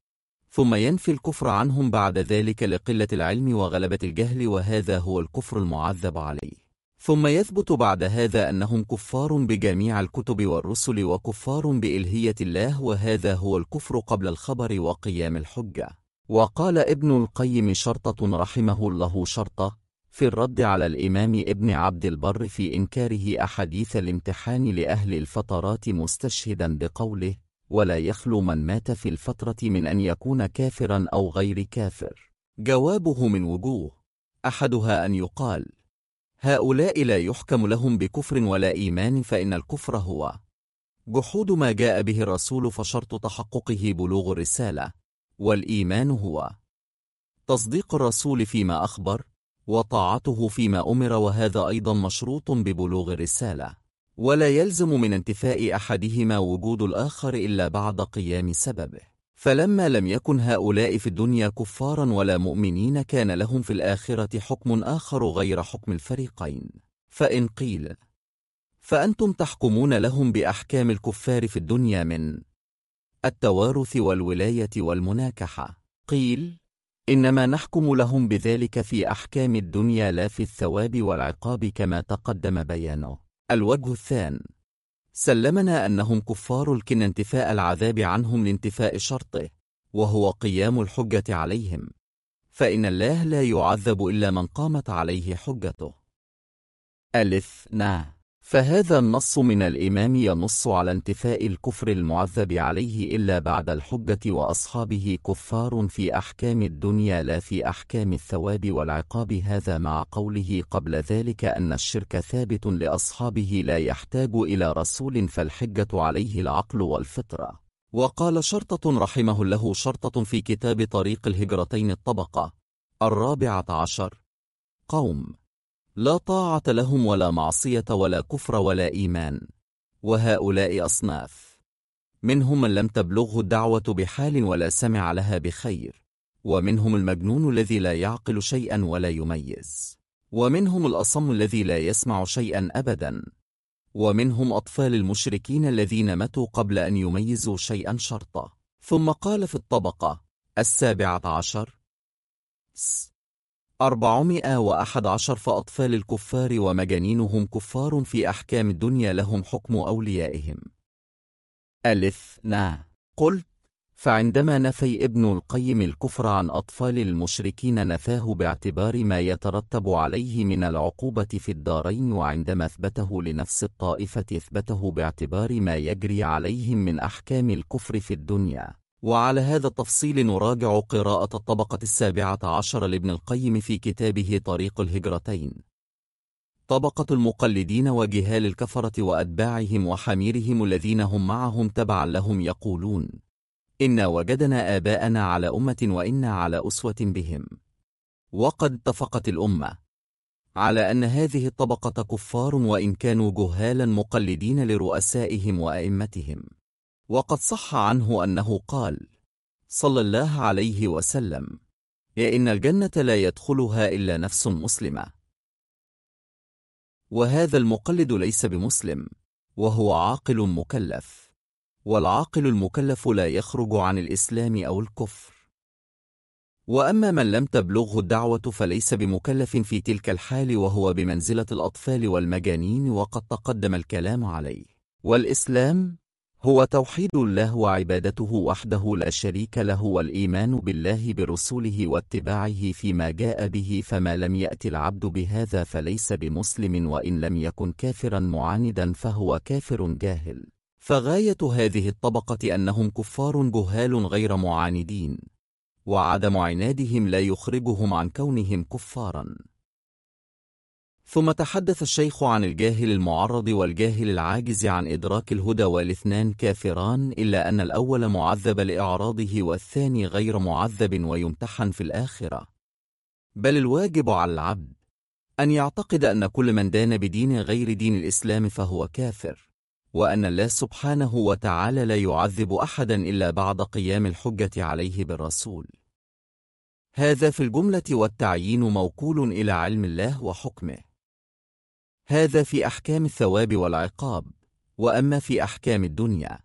ثم ينفي الكفر عنهم بعد ذلك لقلة العلم وغلبة الجهل وهذا هو الكفر المعذب عليه. ثم يثبت بعد هذا أنهم كفار بجميع الكتب والرسل وكفار بإلهية الله وهذا هو الكفر قبل الخبر وقيام الحجة. وقال ابن القيم شرطة رحمه الله شرطة في الرد على الإمام ابن عبد البر في إنكاره أحاديث الامتحان لأهل الفترات مستشهدا بقوله ولا يخلو من مات في الفترة من أن يكون كافرا أو غير كافر. جوابه من وجوه. أحدها أن يقال هؤلاء لا يحكم لهم بكفر ولا إيمان فإن الكفر هو جحود ما جاء به الرسول فشرط تحققه بلوغ الرسالة. والإيمان هو تصديق الرسول فيما أخبر وطاعته فيما أمر وهذا أيضا مشروط ببلوغ الرسالة. ولا يلزم من انتفاء أحدهما وجود الآخر إلا بعد قيام سببه. فلما لم يكن هؤلاء في الدنيا كفارا ولا مؤمنين كان لهم في الآخرة حكم آخر غير حكم الفريقين. فإن قيل فأنتم تحكمون لهم بأحكام الكفار في الدنيا من التوارث والولاية والمناكحة. قيل إنما نحكم لهم بذلك في أحكام الدنيا لا في الثواب والعقاب كما تقدم بيانه. الوجه الثاني سلمنا أنهم كفار لكن انتفاء العذاب عنهم لانتفاء شرطه وهو قيام الحجة عليهم. فإن الله لا يعذب إلا من قامت عليه حجته. ألف نا. فهذا النص من الإمام ينص على انتفاء الكفر المعذب عليه إلا بعد الحجة وأصحابه كفار في أحكام الدنيا لا في أحكام الثواب والعقاب. هذا مع قوله قبل ذلك أن الشرك ثابت لأصحابه لا يحتاج إلى رسول فالحجة عليه العقل والفطرة. وقال شرطة رحمه له شرطة في كتاب طريق الهجرتين الطبقة. الرابعة عشر. قوم. لا طاعة لهم ولا معصية ولا كفر ولا إيمان. وهؤلاء أصناف. منهم من لم تبلغه الدعوة بحال ولا سمع لها بخير. ومنهم المجنون الذي لا يعقل شيئا ولا يميز. ومنهم الأصم الذي لا يسمع شيئا أبدا. ومنهم أطفال المشركين الذين ماتوا قبل أن يميزوا شيئا شرطا. ثم قال في الطبقة السابعة عشر. أربعمائة وأحد عشر فأطفال الكفار ومجانينهم كفار في أحكام الدنيا لهم حكم أوليائهم. ألف نا قلت فعندما نفي ابن القيم الكفر عن أطفال المشركين نفاه باعتبار ما يترتب عليه من العقوبة في الدارين وعندما أثبته لنفس الطائفة أثبته باعتبار ما يجري عليهم من أحكام الكفر في الدنيا. وعلى هذا التفصيل نراجع قراءة الطبقة السابعة عشر لابن القيم في كتابه طريق الهجرتين. طبقة المقلدين وجهال الكفرة وأتباعهم وحميرهم الذين هم معهم تبعا لهم يقولون إنا وجدنا آباءنا على أمة وإنا على أسوة بهم. وقد اتفقت الأمة على أن هذه الطبقة كفار وإن كانوا جهالا مقلدين لرؤسائهم وأئمتهم. وقد صح عنه أنه قال صلى الله عليه وسلم يا إن الجنة لا يدخلها إلا نفس مسلمة. وهذا المقلد ليس بمسلم وهو عاقل مكلف والعاقل المكلف لا يخرج عن الإسلام أو الكفر. وأما من لم تبلغه الدعوة فليس بمكلف في تلك الحال وهو بمنزلة الأطفال والمجانين وقد تقدم الكلام عليه. والإسلام هو توحيد الله وعبادته وحده لا شريك له والإيمان بالله برسوله واتباعه فيما جاء به فما لم يأت العبد بهذا فليس بمسلم وإن لم يكن كافرا معاندا فهو كافر جاهل. فغاية هذه الطبقة أنهم كفار جهال غير معاندين وعدم عنادهم لا يخرجهم عن كونهم كفاراً. ثم تحدث الشيخ عن الجاهل المعرض والجاهل العاجز عن إدراك الهدى والاثنان كافران إلا أن الأول معذب لإعراضه والثاني غير معذب ويمتحن في الآخرة. بل الواجب على العبد أن يعتقد أن كل من دان بدين غير دين الإسلام فهو كافر وأن الله سبحانه وتعالى لا يعذب أحدا إلا بعد قيام الحجة عليه بالرسول. هذا في الجملة والتعيين موكول إلى علم الله وحكمه. هذا في أحكام الثواب والعقاب وأما في أحكام الدنيا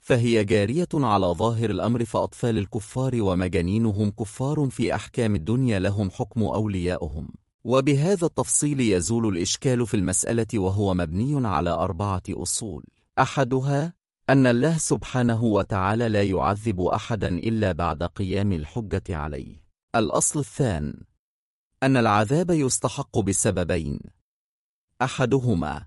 فهي جارية على ظاهر الأمر فأطفال الكفار ومجانينهم كفار في أحكام الدنيا لهم حكم أولياؤهم. وبهذا التفصيل يزول الإشكال في المسألة وهو مبني على أربعة أصول. أحدها أن الله سبحانه وتعالى لا يعذب أحدا إلا بعد قيام الحجة عليه. الأصل الثاني أن العذاب يستحق بسببين أحدهما.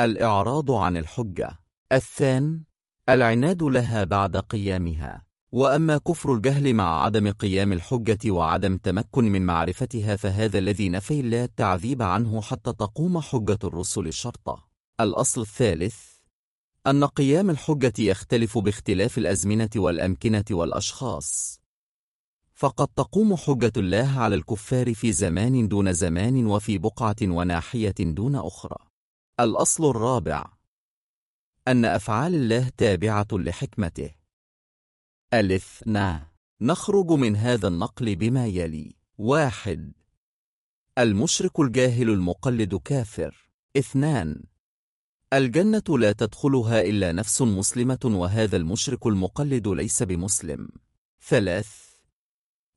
الإعراض عن الحجة. الثان العناد لها بعد قيامها. وأما كفر الجهل مع عدم قيام الحجة وعدم تمكن من معرفتها فهذا الذي نفي الله التعذيب عنه حتى تقوم حجة الرسل شرطة الأصل الثالث أن قيام الحجة يختلف باختلاف الأزمنة والأمكنة والأشخاص. فقد تقوم حجة الله على الكفار في زمان دون زمان وفي بقعة وناحية دون أخرى. الأصل الرابع. أن أفعال الله تابعة لحكمته. الاثنى نخرج من هذا النقل بما يلي. واحد. المشرك الجاهل المقلد كافر. اثنان. الجنة لا تدخلها إلا نفس مسلمة وهذا المشرك المقلد ليس بمسلم. ثلاث.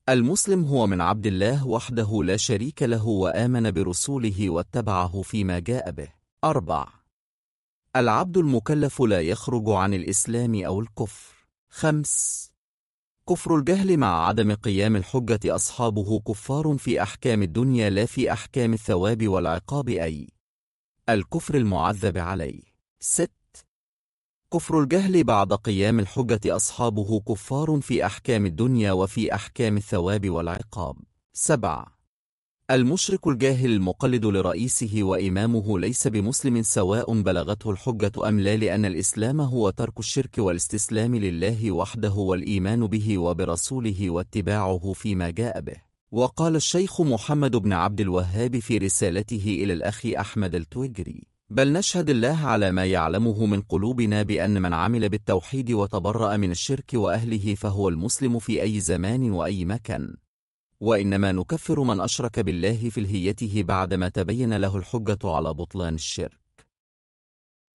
المسلم هو من عبد الله وحده لا شريك له وآمن برسوله واتبعه فيما جاء به. أربع. العبد المكلف لا يخرج عن الإسلام أو الكفر. خمس. كفر الجهل مع عدم قيام الحجة أصحابه كفار في أحكام الدنيا لا في أحكام الثواب والعقاب أي. الكفر المعذب عليه. ست. كفر الجهل بعد قيام الحجة أصحابه كفار في أحكام الدنيا وفي أحكام الثواب والعقاب. سبع. المشرك الجاهل المقلد لرئيسه وإمامه ليس بمسلم سواء بلغته الحجة أم لا لأن الإسلام هو ترك الشرك والاستسلام لله وحده والإيمان به وبرسوله واتباعه فيما جاء به. وقال الشيخ محمد بن عبد الوهاب في رسالته إلى الأخ أحمد التوجري بل نشهد الله على ما يعلمه من قلوبنا بأن من عمل بالتوحيد وتبرأ من الشرك وأهله فهو المسلم في أي زمان وأي مكان. وإنما نكفر من أشرك بالله في الهيته بعدما تبين له الحجة على بطلان الشرك.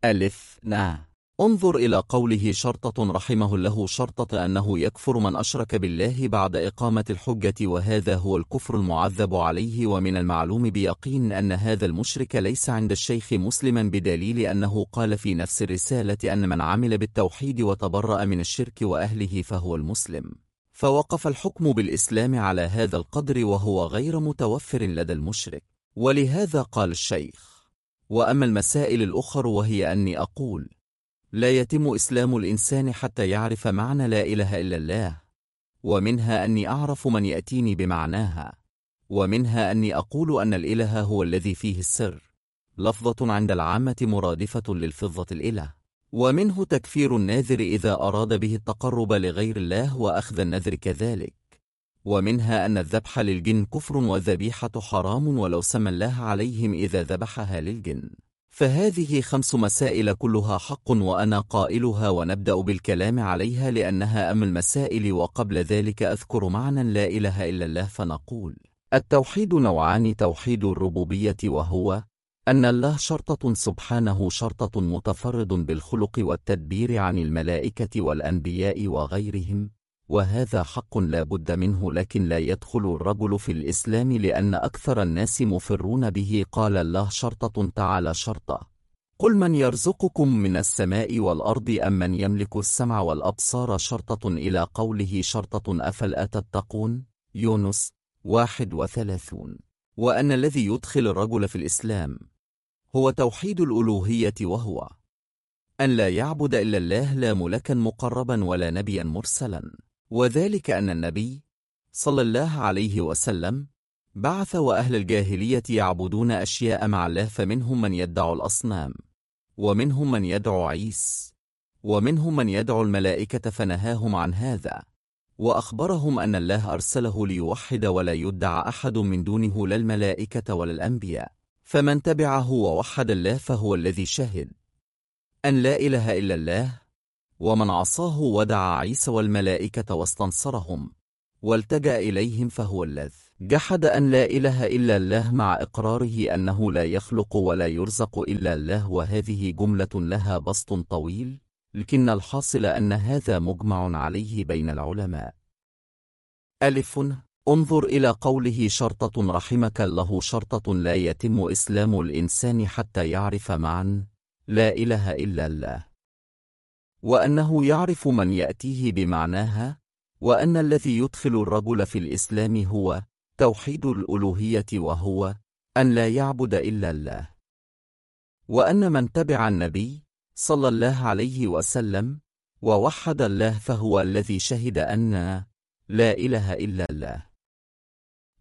ألف نا انظر إلى قوله شرطة رحمه له شرطة أنه يكفر من أشرك بالله بعد إقامة الحجة وهذا هو الكفر المعذب عليه. ومن المعلوم بيقين أن هذا المشرك ليس عند الشيخ مسلما بدليل أنه قال في نفس الرسالة أن من عمل بالتوحيد وتبرأ من الشرك وأهله فهو المسلم. فوقف الحكم بالإسلام على هذا القدر وهو غير متوفر لدى المشرك. ولهذا قال الشيخ وأما المسائل الأخر وهي أني أقول لا يتم إسلام الإنسان حتى يعرف معنى لا إله إلا الله ومنها أني أعرف من يأتيني بمعناها ومنها أني أقول أن الإله هو الذي فيه السر لفظة عند العامة مرادفة للفظة الإله. ومنه تكفير الناذر إذا أراد به التقرب لغير الله وأخذ النذر كذلك. ومنها أن الذبح للجن كفر والذبيحة حرام ولو سمى الله عليهم إذا ذبحها للجن. فهذه خمس مسائل كلها حق وأنا قائلها ونبدأ بالكلام عليها لأنها أم المسائل وقبل ذلك أذكر معنى لا إله إلا الله فنقول التوحيد نوعان توحيد الربوبية وهو أن الله شرطة سبحانه شرطة متفرد بالخلق والتدبير عن الملائكة والأنبياء وغيرهم وهذا حق لا بد منه لكن لا يدخل الرجل في الإسلام لأن أكثر الناس مفرون به. قال الله شرطة تعالى شرطة. قل من يرزقكم من السماء والأرض أم من يملك السمع والأبصار؟ شرطة إلى قوله شرطة أفلا تتقون؟ يونس واحد وثلاثون. وأن الذي يدخل الرجل في الإسلام هو توحيد الألوهية وهو أن لا يعبد إلا الله لا ملكا مقربا ولا نبيا مرسلا. وذلك أن النبي صلى الله عليه وسلم بعث وأهل الجاهلية يعبدون أشياء مع الله فمنهم من يدعو الأصنام ومنهم من يدعو عيس ومنهم من يدعو الملائكة فنهاهم عن هذا. وأخبرهم أن الله أرسله ليوحد ولا يدعى أحد من دونه لا الملائكة ولا الأنبياء. فمن تبعه ووحد الله فهو الذي شهد أن لا إله إلا الله ومن عصاه ودعا عيسى والملائكة واستنصرهم والتجأ إليهم فهو الذي جحد أن لا إله إلا الله مع إقراره أنه لا يخلق ولا يرزق إلا الله وهذه جملة لها بسط طويل لكن الحاصل أن هذا مجمع عليه بين العلماء. ألف انظر إلى قوله شرطة رحمك الله شرطة لا يتم إسلام الإنسان حتى يعرف معا لا إله إلا الله. وأنه يعرف من يأتيه بمعناها وأن الذي يدخل الرجل في الإسلام هو توحيد الألوهية وهو أن لا يعبد إلا الله. وأن من تبع النبي صلى الله عليه وسلم ووحد الله فهو الذي شهد أن لا إله إلا الله.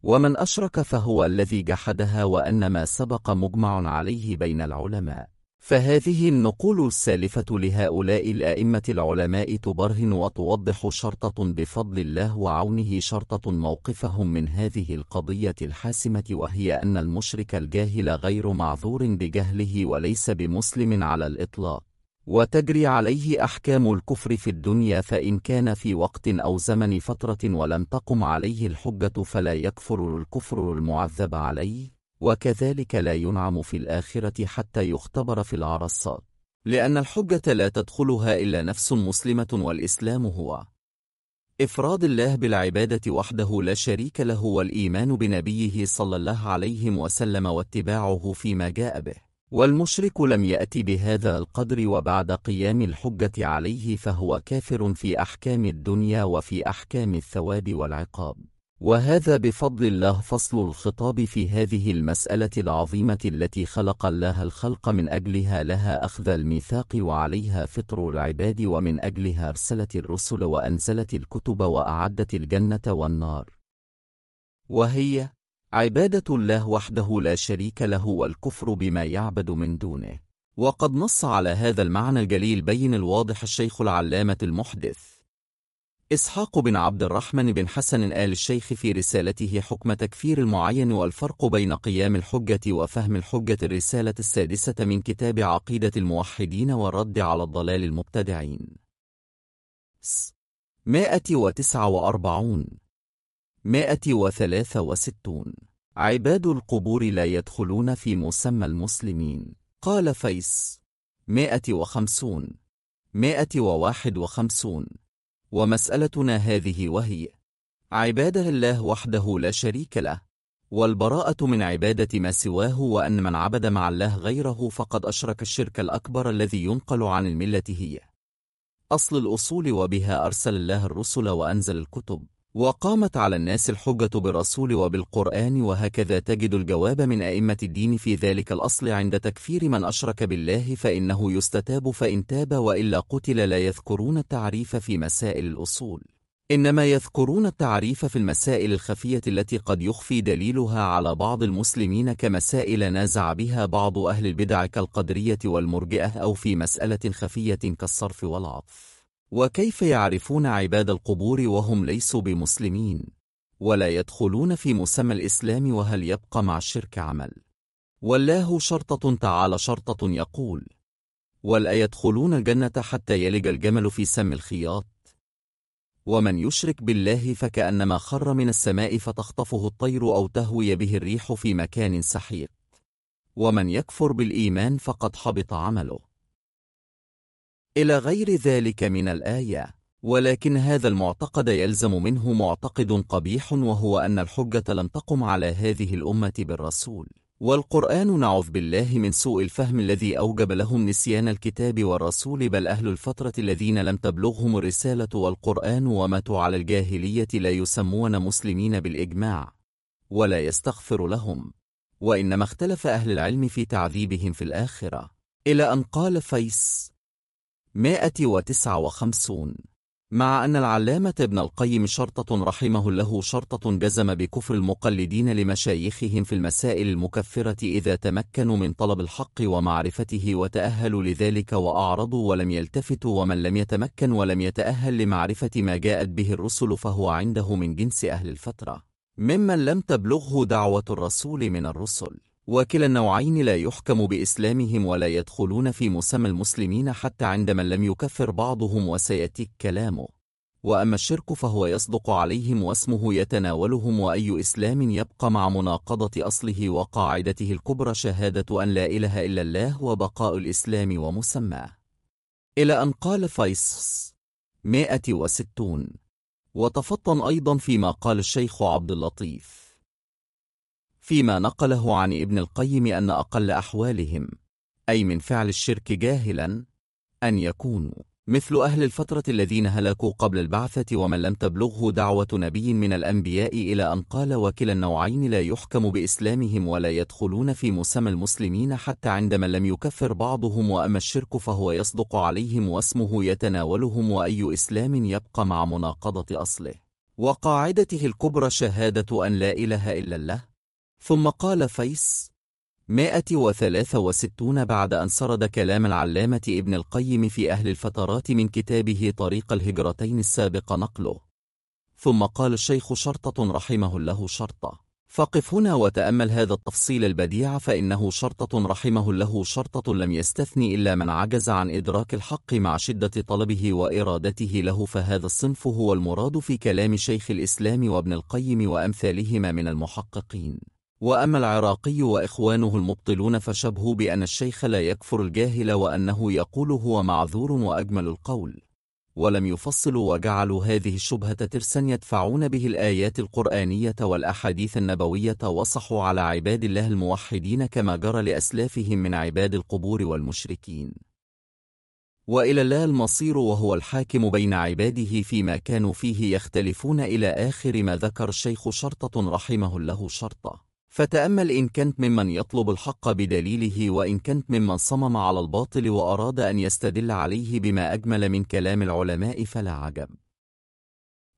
ومن أشرك فهو الذي جحدها وأن ما سبق مجمع عليه بين العلماء. فهذه النقول السالفة لهؤلاء الآئمة العلماء تبرهن وتوضح شرطة بفضل الله وعونه شرطة موقفهم من هذه القضية الحاسمة وهي أن المشرك الجاهل غير معذور بجهله وليس بمسلم على الإطلاق. وتجري عليه أحكام الكفر في الدنيا فإن كان في وقت أو زمن فترة ولم تقم عليه الحجة فلا يكفر الكفر المعذب عليه. وكذلك لا ينعم في الآخرة حتى يختبر في العرصات. لأن الحجة لا تدخلها إلا نفس مسلمة والإسلام هو. إفراد الله بالعبادة وحده لا شريك له والإيمان بنبيه صلى الله عليه وسلم واتباعه فيما جاء به. والمشرك لم يأتي بهذا القدر وبعد قيام الحجة عليه فهو كافر في أحكام الدنيا وفي أحكام الثواب والعقاب. وهذا بفضل الله فصل الخطاب في هذه المسألة العظيمة التي خلق الله الخلق من أجلها لها أخذ الميثاق وعليها فطر العباد ومن أجلها أرسلت الرسل وأنزلت الكتب وأعدت الجنة والنار. وهي عبادة الله وحده لا شريك له والكفر بما يعبد من دونه. وقد نص على هذا المعنى الجليل بين الواضح الشيخ العلامة المحدث. إسحاق بن عبد الرحمن بن حسن آل الشيخ في رسالته حكم تكفير المعين والفرق بين قيام الحجة وفهم الحجة الرسالة السادسة من كتاب عقيدة الموحدين والرد على الضلال المبتدعين. 149 163 عباد القبور لا يدخلون في مسمى المسلمين. قال فيس. 150 151 ومسألتنا هذه وهي عبادة الله وحده لا شريك له والبراءة من عبادة ما سواه وأن من عبد مع الله غيره فقد أشرك الشرك الأكبر الذي ينقل عن الملة هي. أصل الأصول وبها أرسل الله الرسل وأنزل الكتب. وقامت على الناس الحجة بالرسول وبالقرآن وهكذا تجد الجواب من أئمة الدين في ذلك الأصل عند تكفير من أشرك بالله فإنه يستتاب فإن تاب وإلا قتل لا يذكرون التعريف في مسائل الأصول. إنما يذكرون التعريف في المسائل الخفية التي قد يخفي دليلها على بعض المسلمين كمسائل نازع بها بعض أهل البدع كالقدرية والمرجئة أو في مسألة خفية كالصرف والعطف. وكيف يعرفون عباد القبور وهم ليسوا بمسلمين؟ ولا يدخلون في مسمى الإسلام وهل يبقى مع الشرك عمل؟ والله شرطة تعالى شرطة يقول ولا يدخلون الجنة حتى يلج الجمل في سم الخياط. ومن يشرك بالله فكأنما خر من السماء فتخطفه الطير أو تهوي به الريح في مكان سحيق. ومن يكفر بالإيمان فقد حبط عمله. إلى غير ذلك من الآية ولكن هذا المعتقد يلزم منه معتقد قبيح وهو أن الحجة لم تقم على هذه الأمة بالرسول. والقرآن نعوذ بالله من سوء الفهم الذي أوجب لهم نسيان الكتاب والرسول بل أهل الفترة الذين لم تبلغهم الرسالة والقرآن وماتوا على الجاهلية لا يسمون مسلمين بالإجماع ولا يستغفر لهم. وإنما اختلف أهل العلم في تعذيبهم في الآخرة. إلى أن قال فيس 159 مع أن العلامة ابن القيم شرطة رحمه الله شرطة جزم بكفر المقلدين لمشايخهم في المسائل المكفرة إذا تمكنوا من طلب الحق ومعرفته وتأهلوا لذلك وأعرضوا ولم يلتفتوا ومن لم يتمكن ولم يتأهل لمعرفة ما جاءت به الرسل فهو عنده من جنس أهل الفترة. ممن لم تبلغه دعوة الرسول من الرسل. وكلا النوعين لا يحكم بإسلامهم ولا يدخلون في مسمى المسلمين حتى عندما لم يكفر بعضهم وسيأتيك كلامه وأما الشرك فهو يصدق عليهم واسمه يتناولهم وأي إسلام يبقى مع مناقضة أصله وقاعدته الكبرى شهادة أن لا إله إلا الله وبقاء الإسلام ومسماه إلى أن قال فيص مائة وستون. وتفطن أيضا فيما قال الشيخ عبد اللطيف. فيما نقله عن ابن القيم أن أقل أحوالهم أي من فعل الشرك جاهلا أن يكونوا مثل أهل الفترة الذين هلكوا قبل البعثة ومن لم تبلغه دعوة نبي من الأنبياء إلى أن قال وكلا النوعين لا يحكم بإسلامهم ولا يدخلون في مسمى المسلمين حتى عندما لم يكفر بعضهم وأما الشرك فهو يصدق عليهم واسمه يتناولهم وأي إسلام يبقى مع مناقضة أصله. وقاعدته الكبرى شهادة أن لا إله إلا الله ثم قال فيس 163 بعد أن سرد كلام العلامة ابن القيم في أهل الفترات من كتابه طريق الهجرتين السابق نقله. ثم قال الشيخ شرطة رحمه الله شرطة. فقف هنا وتأمل هذا التفصيل البديع فإنه شرطة رحمه له شرطة لم يستثني إلا من عجز عن إدراك الحق مع شدة طلبه وإرادته له فهذا الصنف هو المراد في كلام شيخ الإسلام وابن القيم وأمثالهما من المحققين. وأما العراقي وإخوانه المبطلون فشبهوا بأن الشيخ لا يكفر الجاهل وأنه يقول هو معذور وأجمل القول. ولم يفصلوا وجعلوا هذه الشبهة ترسا يدفعون به الآيات القرآنية والأحاديث النبوية وصحوا على عباد الله الموحدين كما جرى لأسلافهم من عباد القبور والمشركين. وإلى الله المصير وهو الحاكم بين عباده فيما كانوا فيه يختلفون إلى آخر ما ذكر الشيخ شرطة رحمه الله شرطة. فتأمل إن كنت ممن يطلب الحق بدليله وإن كنت ممن صمم على الباطل وأراد أن يستدل عليه بما أجمل من كلام العلماء فلا عجب.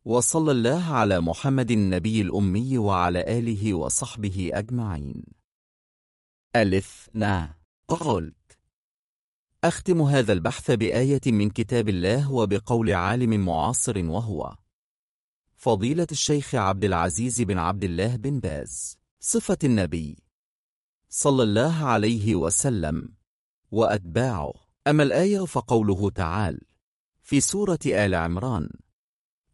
وصلى الله على محمد النبي الأمي وعلى آله وصحبه أجمعين. ألف نا. قلت. أختم هذا البحث بآية من كتاب الله وبقول عالم معاصر وهو. فضيلة الشيخ عبد العزيز بن عبد الله بن باز. صفة النبي صلى الله عليه وسلم وأتباعه. أما الآية فقوله تعالى في سورة آل عمران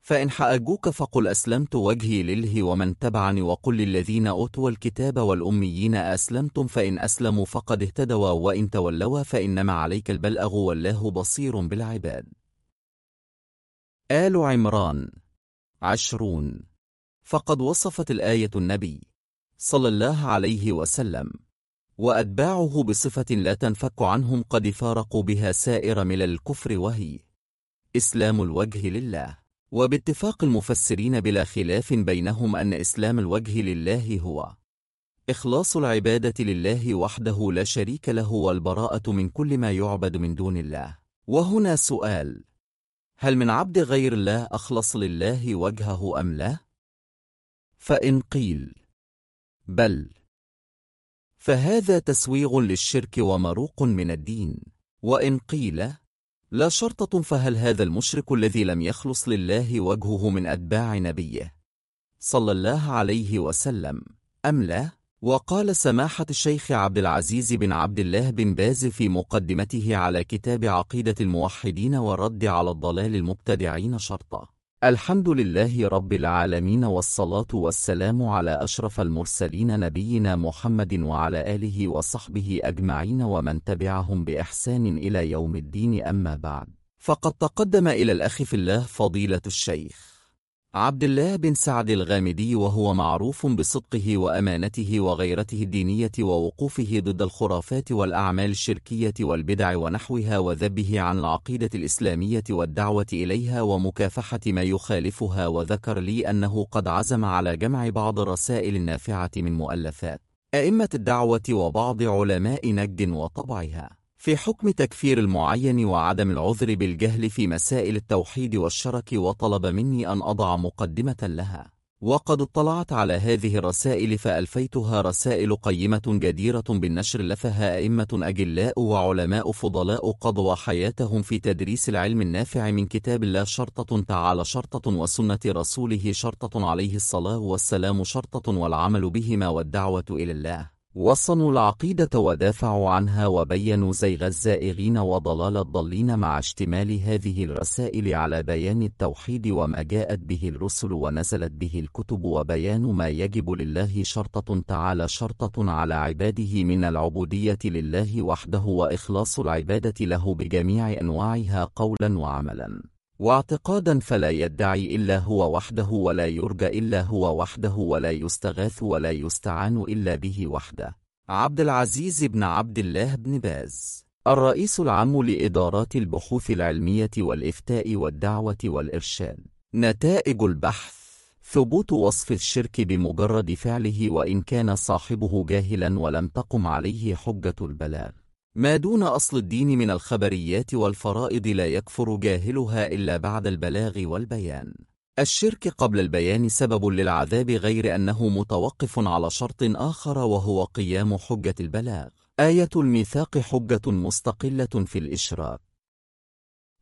فإن حأجوك فقل أسلمت وجهي لله ومن تبعني وقل للذين أوتوا الكتاب والأميين أسلمتم فإن أسلموا فقد اهتدوا وإن تولوا فإنما عليك البلأغ والله بصير بالعباد. آل عمران عشرون. فقد وصفت الآية النبي صلى الله عليه وسلم. وأتباعه بصفة لا تنفك عنهم قد فارقوا بها سائر ملل الكفر وهي إسلام الوجه لله. وباتفاق المفسرين بلا خلاف بينهم أن إسلام الوجه لله هو إخلاص العبادة لله وحده لا شريك له والبراءة من كل ما يعبد من دون الله. وهنا سؤال هل من عبد غير الله أخلص لله وجهه أم لا؟ فإن قيل بل. فهذا تسويغ للشرك ومروق من الدين. وإن قيل لا شرطة فهل هذا المشرك الذي لم يخلص لله وجهه من أتباع نبيه؟ صلى الله عليه وسلم. أم لا؟ وقال سماحة الشيخ عبد العزيز بن عبد الله بن باز في مقدمته على كتاب عقيدة الموحدين والرد على الضلال المبتدعين شرطا. الحمد لله رب العالمين والصلاة والسلام على أشرف المرسلين نبينا محمد وعلى آله وصحبه أجمعين ومن تبعهم بإحسان إلى يوم الدين أما بعد. فقد تقدم إلى الأخ في الله فضيلة الشيخ. عبد الله بن سعد الغامدي وهو معروف بصدقه وأمانته وغيرته الدينية ووقوفه ضد الخرافات والأعمال الشركية والبدع ونحوها وذبه عن العقيدة الإسلامية والدعوة إليها ومكافحة ما يخالفها. وذكر لي أنه قد عزم على جمع بعض الرسائل النافعة من مؤلفات أئمة الدعوة وبعض علماء نجد وطبعها. في حكم تكفير المعين وعدم العذر بالجهل في مسائل التوحيد والشرك وطلب مني أن أضع مقدمة لها. وقد اطلعت على هذه الرسائل فألفيتها رسائل قيمة جديرة بالنشر لفها أئمة أجلاء وعلماء فضلاء قضوا حياتهم في تدريس العلم النافع من كتاب الله شرطة تعالى شرطة وسنة رسوله شرطة عليه الصلاة والسلام شرطة والعمل بهما والدعوة إلى الله. وصنوا العقيدة ودافعوا عنها وبينوا زيغ الزائغين وضلال الضالين مع اشتمال هذه الرسائل على بيان التوحيد وما جاءت به الرسل ونزلت به الكتب وبيان ما يجب لله شرطة تعالى شرطة على عباده من العبودية لله وحده وإخلاص العبادة له بجميع أنواعها قولا وعملا. واعتقادا فلا يدعي إلا هو وحده ولا يرجى إلا هو وحده ولا يستغاث ولا يستعان إلا به وحده. عبد العزيز بن عبد الله بن باز. الرئيس العام لإدارات البحوث العلمية والإفتاء والدعوة والإرشاد. نتائج البحث. ثبوت وصف الشرك بمجرد فعله وإن كان صاحبه جاهلا ولم تقم عليه حجة البلاغ. ما دون أصل الدين من الخبريات والفرائض لا يكفر جاهلها إلا بعد البلاغ والبيان. الشرك قبل البيان سبب للعذاب غير أنه متوقف على شرط آخر وهو قيام حجة البلاغ. آية الميثاق حجة مستقلة في الإشراك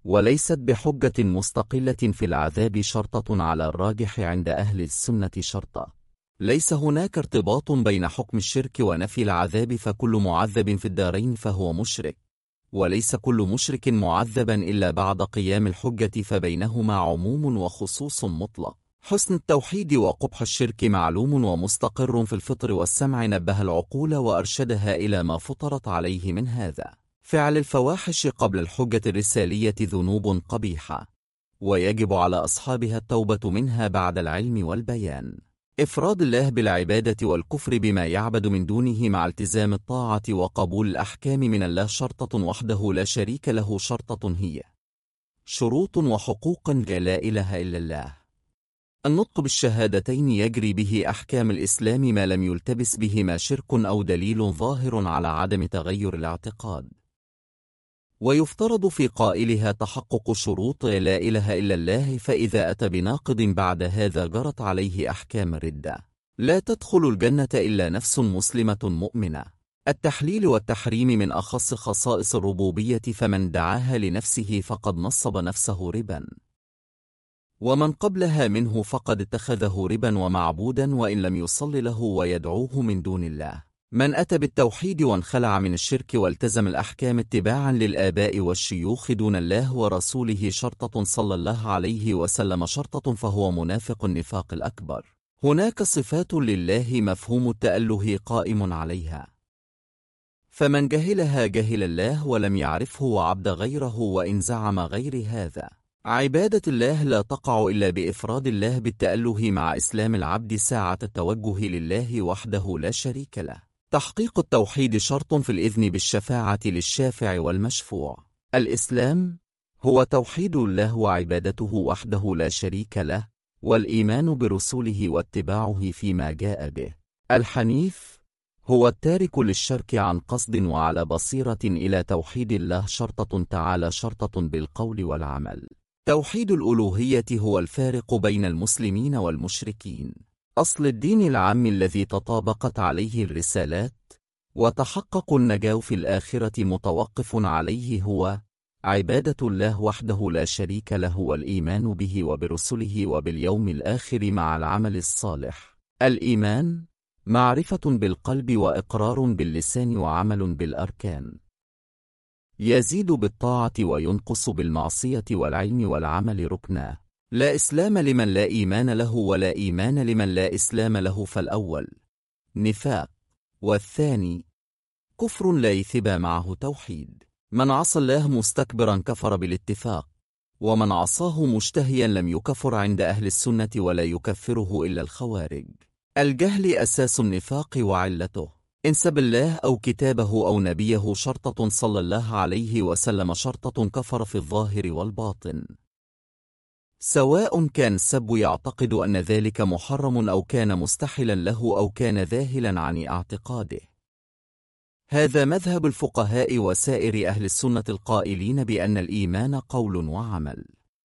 وليست بحجة مستقلة في العذاب شرطة على الراجح عند أهل السنة شرطة. ليس هناك ارتباط بين حكم الشرك ونفي العذاب فكل معذب في الدارين فهو مشرك. وليس كل مشرك معذبا إلا بعد قيام الحجة فبينهما عموم وخصوص مطلق. حسن التوحيد وقبح الشرك معلوم ومستقر في الفطر والسمع نبه العقول وأرشدها إلى ما فطرت عليه من هذا. فعل الفواحش قبل الحجة الرسالية ذنوب قبيحة. ويجب على أصحابها التوبة منها بعد العلم والبيان. إفراد الله بالعبادة والكفر بما يعبد من دونه مع التزام الطاعة وقبول الأحكام من الله شرطة وحده لا شريك له شرطة هي. شروط وحقوق لا إله إلا الله. النطق بالشهادتين يجري به أحكام الإسلام ما لم يلتبس بهما شرك أو دليل ظاهر على عدم تغير الاعتقاد. ويفترض في قائلها تحقق شروط لا إله إلا الله فإذا أتى بناقض بعد هذا جرت عليه أحكام الردة لا تدخل الجنة إلا نفس مسلمة مؤمنة. التحليل والتحريم من أخص خصائص الربوبية فمن دعاها لنفسه فقد نصب نفسه ربا. ومن قبلها منه فقد اتخذه ربا ومعبودا وإن لم يصل له ويدعوه من دون الله. من أتى بالتوحيد وانخلع من الشرك والتزم الأحكام اتباعا للآباء والشيوخ دون الله ورسوله شرطة صلى الله عليه وسلم شرطة فهو منافق النفاق الأكبر. هناك صفات لله مفهوم التأله قائم عليها. فمن جهلها جهل الله ولم يعرفه وعبد غيره وإن زعم غير هذا. عبادة الله لا تقع إلا بإفراد الله بالتأله مع إسلام العبد ساعة التوجه لله وحده لا شريك له. تحقيق التوحيد شرط في الإذن بالشفاعة للشافع والمشفوع. الإسلام هو توحيد الله وعبادته وحده لا شريك له والإيمان برسوله واتباعه فيما جاء به. الحنيف هو التارك للشرك عن قصد وعلى بصيرة إلى توحيد الله شرطة تعالى شرطة بالقول والعمل. توحيد الألوهية هو الفارق بين المسلمين والمشركين. أصل الدين العام الذي تطابقت عليه الرسالات وتحقق النجاة في الآخرة متوقف عليه هو عبادة الله وحده لا شريك له والإيمان به وبرسله وباليوم الآخر مع العمل الصالح. الإيمان معرفة بالقلب وإقرار باللسان وعمل بالأركان. يزيد بالطاعة وينقص بالمعصية والعلم والعمل ركنا لا إسلام لمن لا إيمان له ولا إيمان لمن لا إسلام له فالأول. نفاق. والثاني كفر لا يثبى معه توحيد. من عصى الله مستكبرا كفر بالاتفاق. ومن عصاه مشتهيا لم يكفر عند أهل السنة ولا يكفره إلا الخوارج. الجهل أساس النفاق وعلته. إن سب الله أو كتابه أو نبيه شرطة صلى الله عليه وسلم شرطة كفر في الظاهر والباطن. سواء كان السب يعتقد أن ذلك محرم أو كان مستحلا له أو كان ذاهلا عن اعتقاده. هذا مذهب الفقهاء وسائر أهل السنة القائلين بأن الإيمان قول وعمل.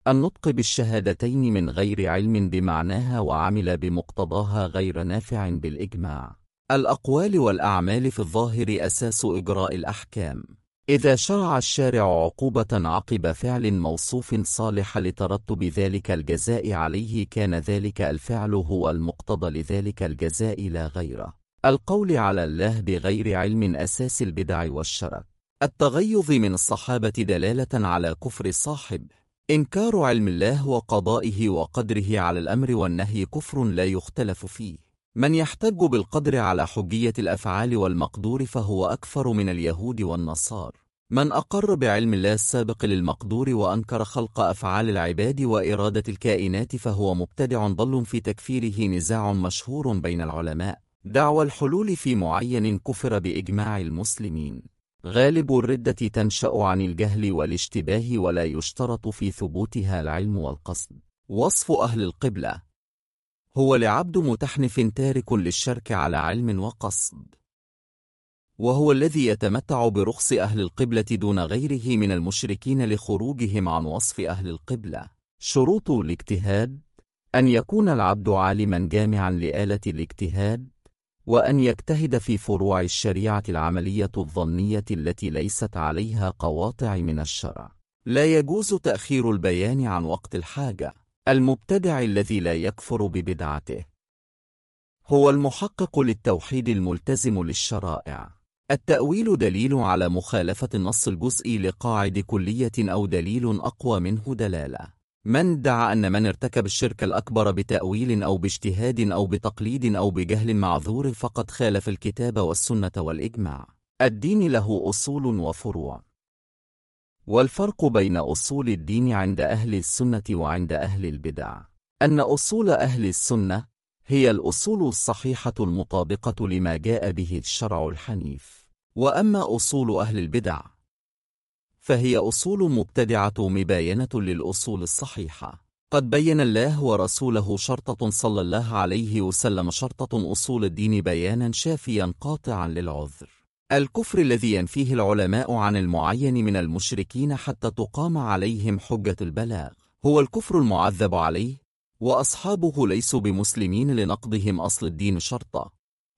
النطق بالشهادتين من غير علم بمعناها وعمل بمقتضاها غير نافع بالإجماع. الأقوال والأعمال في الظاهر أساس إجراء الأحكام. إذا شرع الشارع عقوبة عقب فعل موصوف صالح لترتب ذلك الجزاء عليه كان ذلك الفعل هو المقتضى لذلك الجزاء لا غيره القول على الله بغير علم أساس البدع والشرك التغيظ من الصحابة دلالة على كفر الصاحب. إنكار علم الله وقضائه وقدره على الأمر والنهي كفر لا يختلف فيه. من يحتج بالقدر على حجية الأفعال والمقدور فهو أكثر من اليهود والنصار من أقر بعلم الله السابق للمقدور وأنكر خلق أفعال العباد وإرادة الكائنات فهو مبتدع ضل في تكفيره نزاع مشهور بين العلماء. دعوى الحلول في معين كفر بإجماع المسلمين. غالب الردة تنشأ عن الجهل والاشتباه ولا يشترط في ثبوتها العلم والقصد. وصف أهل القبلة. هو لعبد متحنف تارك للشرك على علم وقصد. وهو الذي يتمتع برخص أهل القبلة دون غيره من المشركين لخروجهم عن وصف أهل القبلة. شروط الاجتهاد أن يكون العبد عالما جامعا لآلة الاجتهاد وأن يجتهد في فروع الشريعة العملية الظنية التي ليست عليها قواطع من الشرع. لا يجوز تأخير البيان عن وقت الحاجة. المبتدع الذي لا يكفر ببدعته. هو المحقق للتوحيد الملتزم للشرائع. التأويل دليل على مخالفة النص الجزئي لقاعد كلية أو دليل أقوى منه دلالة. من ادعى أن من ارتكب الشرك الأكبر بتأويل أو باجتهاد أو بتقليد أو بجهل معذور فقد خالف الكتاب والسنة والإجماع. الدين له أصول وفروع. والفرق بين أصول الدين عند أهل السنة وعند أهل البدع. أن أصول أهل السنة هي الأصول الصحيحة المطابقة لما جاء به الشرع الحنيف. وأما أصول أهل البدع فهي أصول مبتدعة مباينة للأصول الصحيحة. قد بين الله ورسوله شرطة صلى الله عليه وسلم شرطة أصول الدين بيانا شافيا قاطعا للعذر. الكفر الذي ينفيه العلماء عن المعين من المشركين حتى تقام عليهم حجة البلاغ. هو الكفر المعذب عليه وأصحابه ليسوا بمسلمين لنقضهم أصل الدين شرطا.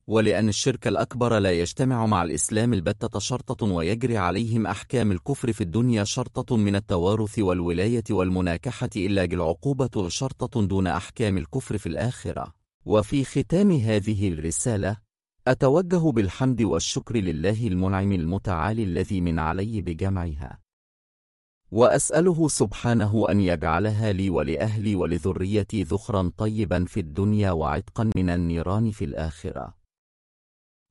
ولأن الشرك الأكبر لا يجتمع مع الإسلام البتة شرطة ويجري عليهم أحكام الكفر في الدنيا شرطة من التوارث والولاية والمناكحة إلا العقوبة شرطة دون أحكام الكفر في الآخرة. وفي ختام هذه الرسالة أتوجه بالحمد والشكر لله المنعم المتعالي الذي من علي بجمعها. وأسأله سبحانه أن يجعلها لي ولأهلي ولذريتي ذخرا طيبا في الدنيا وعتقا من النيران في الآخرة.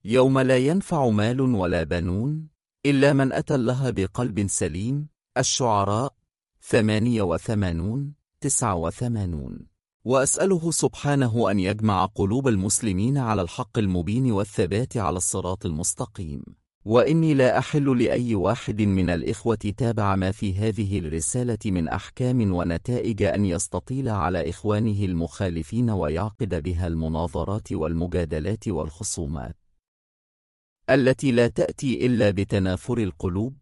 يوم لا ينفع مال ولا بنون إلا من أتى الله بقلب سليم الشعراء ثمانية وثمانون تسعة وثمانون. وأسأله سبحانه أن يجمع قلوب المسلمين على الحق المبين والثبات على الصراط المستقيم. وإني لا أحل لأي واحد من الإخوة تابع ما في هذه الرسالة من أحكام ونتائج أن يستطيل على إخوانه المخالفين ويعقد بها المناظرات والمجادلات والخصومات. التي لا تأتي إلا بتنافر القلوب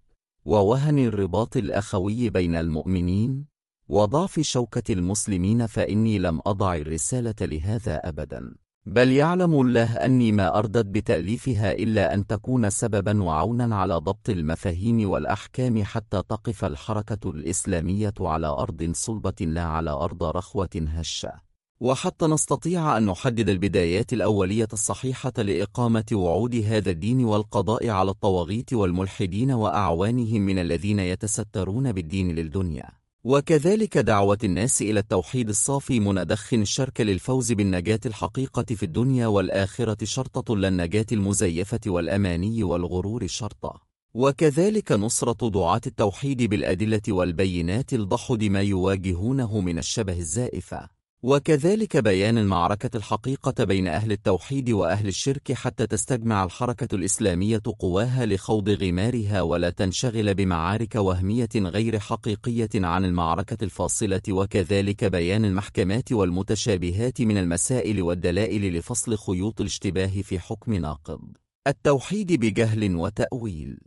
ووهن الرباط الأخوي بين المؤمنين وضعف شوكة المسلمين فإني لم أضع الرسالة لهذا أبدا. بل يعلم الله أني ما أردت بتأليفها إلا أن تكون سببا وعونا على ضبط المفاهيم والأحكام حتى تقف الحركة الإسلامية على أرض صلبة لا على أرض رخوة هشة. وحتى نستطيع أن نحدد البدايات الأولية الصحيحة لإقامة وعود هذا الدين والقضاء على الطواغيت والملحدين وأعوانهم من الذين يتسترون بالدين للدنيا. وكذلك دعوة الناس إلى التوحيد الصافي مندخ الشرك للفوز بالنجاة الحقيقة في الدنيا والآخرة شرطة للنجاة المزيفة والأماني والغرور شرطة. وكذلك نصرة دعاة التوحيد بالأدلة والبينات الضحد ما يواجهونه من الشبه الزائفة. وكذلك بيان المعركة الحقيقة بين أهل التوحيد وأهل الشرك حتى تستجمع الحركة الإسلامية قواها لخوض غمارها ولا تنشغل بمعارك وهمية غير حقيقية عن المعركة الفاصلة. وكذلك بيان المحكمات والمتشابهات من المسائل والدلائل لفصل خيوط الاشتباه في حكم ناقض. التوحيد بجهل وتأويل.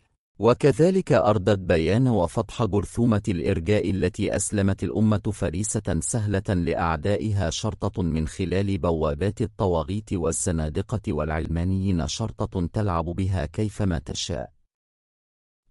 وكذلك أردت بيان وفتح جرثومة الإرجاء التي أسلمت الأمة فريسة سهلة لأعدائها شرطة من خلال بوابات الطواغيت والزنادقة والعلمانيين شرطة تلعب بها كيفما تشاء.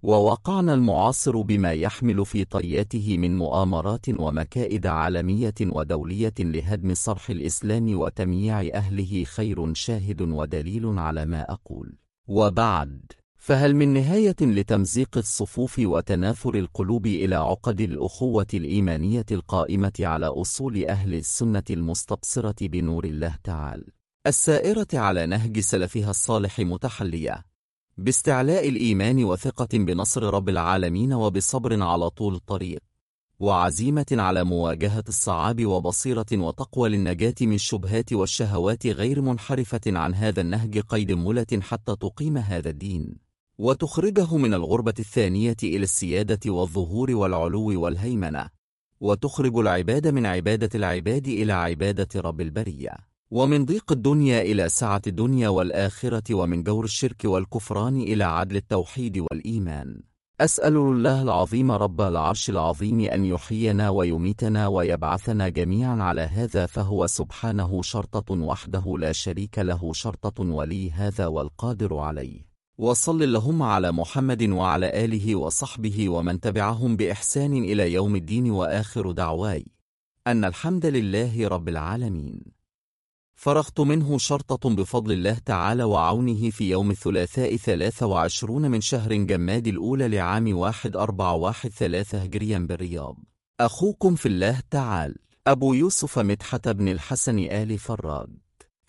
ووقعنا المعاصر بما يحمل في طياته من مؤامرات ومكائد عالمية ودولية لهدم صرح الإسلام وتمييع أهله خير شاهد ودليل على ما أقول. وبعد. فهل من نهاية لتمزيق الصفوف وتناثر القلوب إلى عقد الأخوة الإيمانية القائمة على أصول أهل السنة المستبصرة بنور الله تعالى؟ السائرة على نهج سلفها الصالح متحلية. باستعلاء الإيمان وثقة بنصر رب العالمين وبصبر على طول الطريق وعزيمة على مواجهة الصعاب وبصيرة وتقوى للنجاة من الشبهات والشهوات غير منحرفة عن هذا النهج قيد ملة حتى تقيم هذا الدين. وتخرجه من الغربة الثانية إلى السيادة والظهور والعلو والهيمنة وتخرج العباد من عبادة العباد إلى عبادة رب البرية. ومن ضيق الدنيا إلى سعة الدنيا والآخرة ومن جور الشرك والكفران إلى عدل التوحيد والإيمان. أسأل الله العظيم رب العرش العظيم أن يحيينا ويميتنا ويبعثنا جميعا على هذا فهو سبحانه شرطة وحده لا شريك له شرطة ولي هذا والقادر عليه. وصل اللهم على محمد وعلى آله وصحبه ومن تبعهم بإحسان إلى يوم الدين وآخر دعواي أن الحمد لله رب العالمين. فرغت منه شرطة بفضل الله تعالى وعونه في يوم الثلاثاء 23 من شهر جماد الأولى لعام 1413 هجريا بالرياض. أخوكم في الله تعالى أبو يوسف مدحت بن الحسن آل فراد.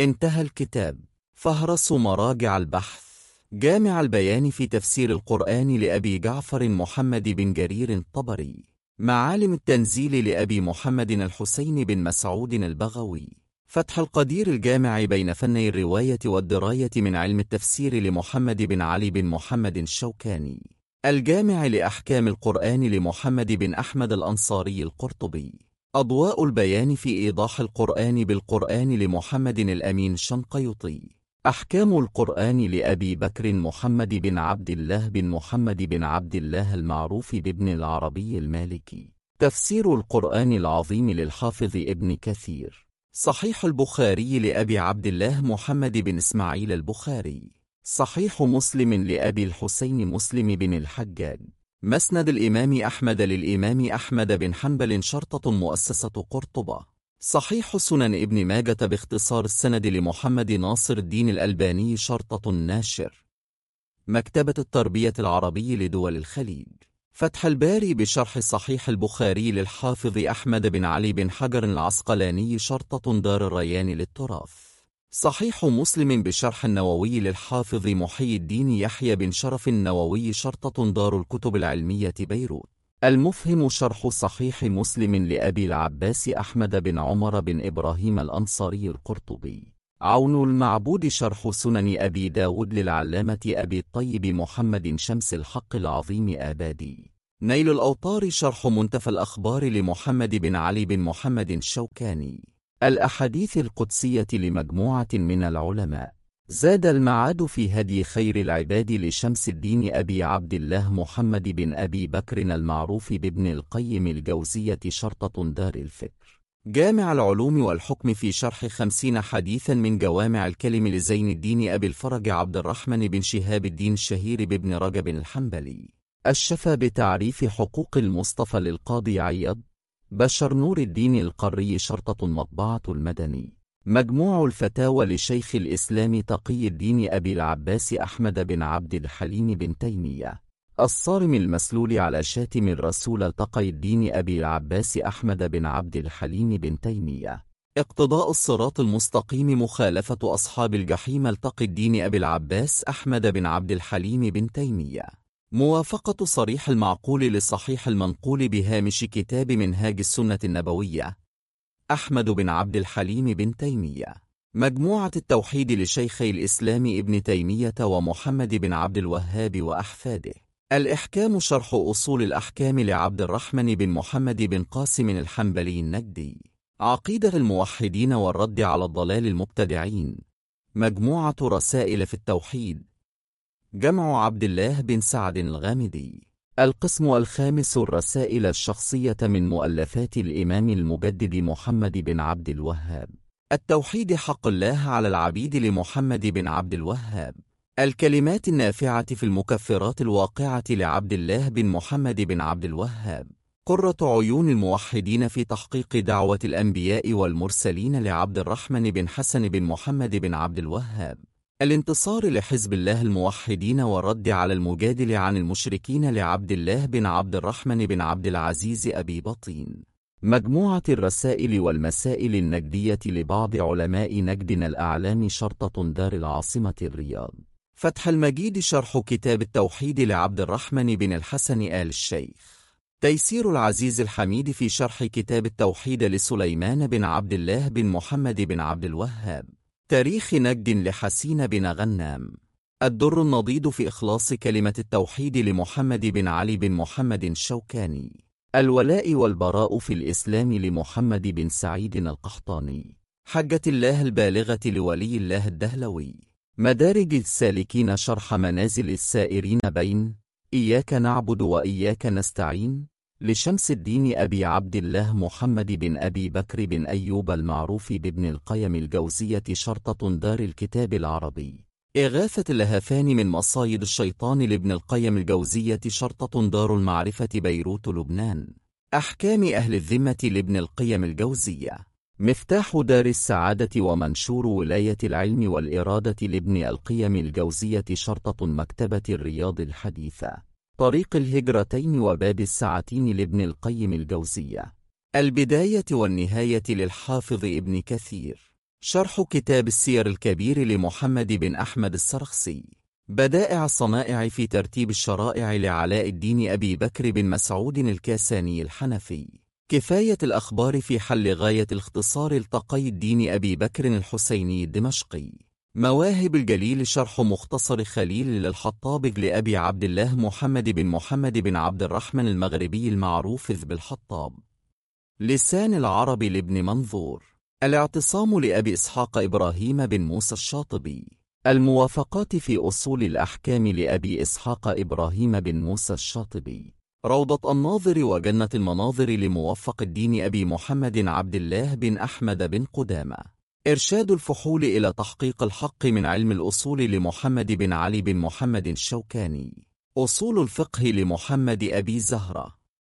انتهى الكتاب. فهرس مراجع البحث. جامع البيان في تفسير القرآن لأبي جعفر محمد بن جرير الطبري. معالم التنزيل لأبي محمد الحسين بن مسعود البغوي. فتح القدير الجامع بين فني الرواية والدراية من علم التفسير لمحمد بن علي بن محمد الشوكاني. الجامع لأحكام القرآن لمحمد بن أحمد الأنصاري القرطبي. أضواء البيان في إيضاح القرآن بالقرآن لمحمد الأمين شنقيطي. أحكام القرآن لأبي بكر محمد بن عبد الله بن محمد بن عبد الله المعروف بابن العربي المالكي. تفسير القرآن العظيم للحافظ ابن كثير. صحيح البخاري لأبي عبد الله محمد بن إسماعيل البخاري. صحيح مسلم لأبي الحسين مسلم بن الحجاج. مسند الإمام أحمد للإمام أحمد بن حنبل شرطة مؤسسة قرطبة. صحيح سنن ابن ماجة باختصار السند لمحمد ناصر الدين الألباني شرطة ناشر. مكتبة التربية العربي لدول الخليج. فتح الباري بشرح صحيح البخاري للحافظ أحمد بن علي بن حجر العسقلاني شرطة دار الريان للتراث. صحيح مسلم بشرح النووي للحافظ محي الدين يحيى بن شرف النووي شرطة دار الكتب العلمية بيروت. المفهم شرح صحيح مسلم لأبي العباس أحمد بن عمر بن إبراهيم الأنصاري القرطبي. عون المعبود شرح سنن أبي داود للعلامة أبي الطيب محمد شمس الحق العظيم آبادي. نيل الأوطار شرح منتفى الأخبار لمحمد بن علي بن محمد الشوكاني. الأحاديث القدسية لمجموعة من العلماء. زاد المعاد في هدي خير العباد لشمس الدين أبي عبد الله محمد بن أبي بكر المعروف بابن القيم الجوزية شرطة دار الفكر. جامع العلوم والحكم في شرح خمسين حديثا من جوامع الكلم لزين الدين أبي الفرج عبد الرحمن بن شهاب الدين الشهير بابن رجب الحنبلي. الشفى بتعريف حقوق المصطفى للقاضي عياض بشر نور الدين القري شرطة مطبعة المدني. مجموع الفتاوى لشيخ الإسلام تقي الدين أبي العباس أحمد بن عبد الحليم بن تيمية. الصارم المسلول على شاتم الرسول تقي الدين أبي العباس أحمد بن عبد الحليم بن تيمية. اقتضاء الصراط المستقيم مخالفة أصحاب الجحيم التقي الدين أبي العباس أحمد بن عبد الحليم بن تيمية. موافقة صريح المعقول لصحيح المنقول بهامش كتاب منهاج السنة النبوية. أحمد بن عبد الحليم بن تيمية. مجموعة التوحيد لشيخي الإسلام ابن تيمية ومحمد بن عبد الوهاب وأحفاده. الإحكام شرح أصول الأحكام لعبد الرحمن بن محمد بن قاسم الحنبلي النجدي. عقيدة الموحدين والرد على الضلال المبتدعين. مجموعة رسائل في التوحيد. جمع عبد الله بن سعد الغامدي. القسم الخامس الرسائل الشخصية من مؤلفات الإمام المجدد محمد بن عبد الوهاب. التوحيد حق الله على العبيد لمحمد بن عبد الوهاب. الكلمات النافعة في المكفرات الواقعة لعبد الله بن محمد بن عبد الوهاب. قرة عيون الموحدين في تحقيق دعوة الأنبياء والمرسلين لعبد الرحمن بن حسن بن محمد بن عبد الوهاب. الانتصار لحزب الله الموحدين والرد على المجادل عن المشركين لعبد الله بن عبد الرحمن بن عبد العزيز أبي بطين. مجموعة الرسائل والمسائل النجدية لبعض علماء نجدنا الأعلام شرطة دار العاصمة الرياض. فتح المجيد شرح كتاب التوحيد لعبد الرحمن بن الحسن آل الشيخ. تيسير العزيز الحميد في شرح كتاب التوحيد لسليمان بن عبد الله بن محمد بن عبد الوهاب. تاريخ نجد لحسين بن غنام. الدر النضيد في إخلاص كلمة التوحيد لمحمد بن علي بن محمد الشوكاني. الولاء والبراء في الإسلام لمحمد بن سعيد القحطاني. حجة الله البالغة لولي الله الدهلوي. مدارج السالكين شرح منازل السائرين بين. إياك نعبد وإياك نستعين. لشمس الدين أبي عبد الله محمد بن أبي بكر بن أيوب المعروف بابن القيم الجوزية شرطة دار الكتاب العربي. إغاثة اللهفان من مصايد الشيطان لابن القيم الجوزية شرطة دار المعرفة بيروت لبنان. أحكام أهل الذمة لابن القيم الجوزية. مفتاح دار السعادة ومنشور ولاية العلم والإرادة لابن القيم الجوزية شرطة مكتبة الرياض الحديثة. طريق الهجرتين وباب الساعتين لابن القيم الجوزية. البداية والنهاية للحافظ ابن كثير. شرح كتاب السير الكبير لمحمد بن أحمد السرخسي. بدائع الصنائع في ترتيب الشرائع لعلاء الدين أبي بكر بن مسعود الكاساني الحنفي. كفاية الأخبار في حل غاية الاختصار التقي الدين أبي بكر الحسيني الدمشقي. مواهب الجليل شرح مختصر خليل للحطاب لأبي عبد الله محمد بن محمد بن عبد الرحمن المغربي المعروف بالحطاب لسان العرب لابن منظور. الاعتصام لأبي إسحاق إبراهيم بن موسى الشاطبي. الموافقات في أصول الأحكام لأبي إسحاق إبراهيم بن موسى الشاطبي. روضة الناظر وجنة المناظر لموفق الدين أبي محمد عبد الله بن أحمد بن قدامة. إرشاد الفحول إلى تحقيق الحق من علم الأصول لمحمد بن علي بن محمد الشوكاني. أصول الفقه لمحمد أبي زهرة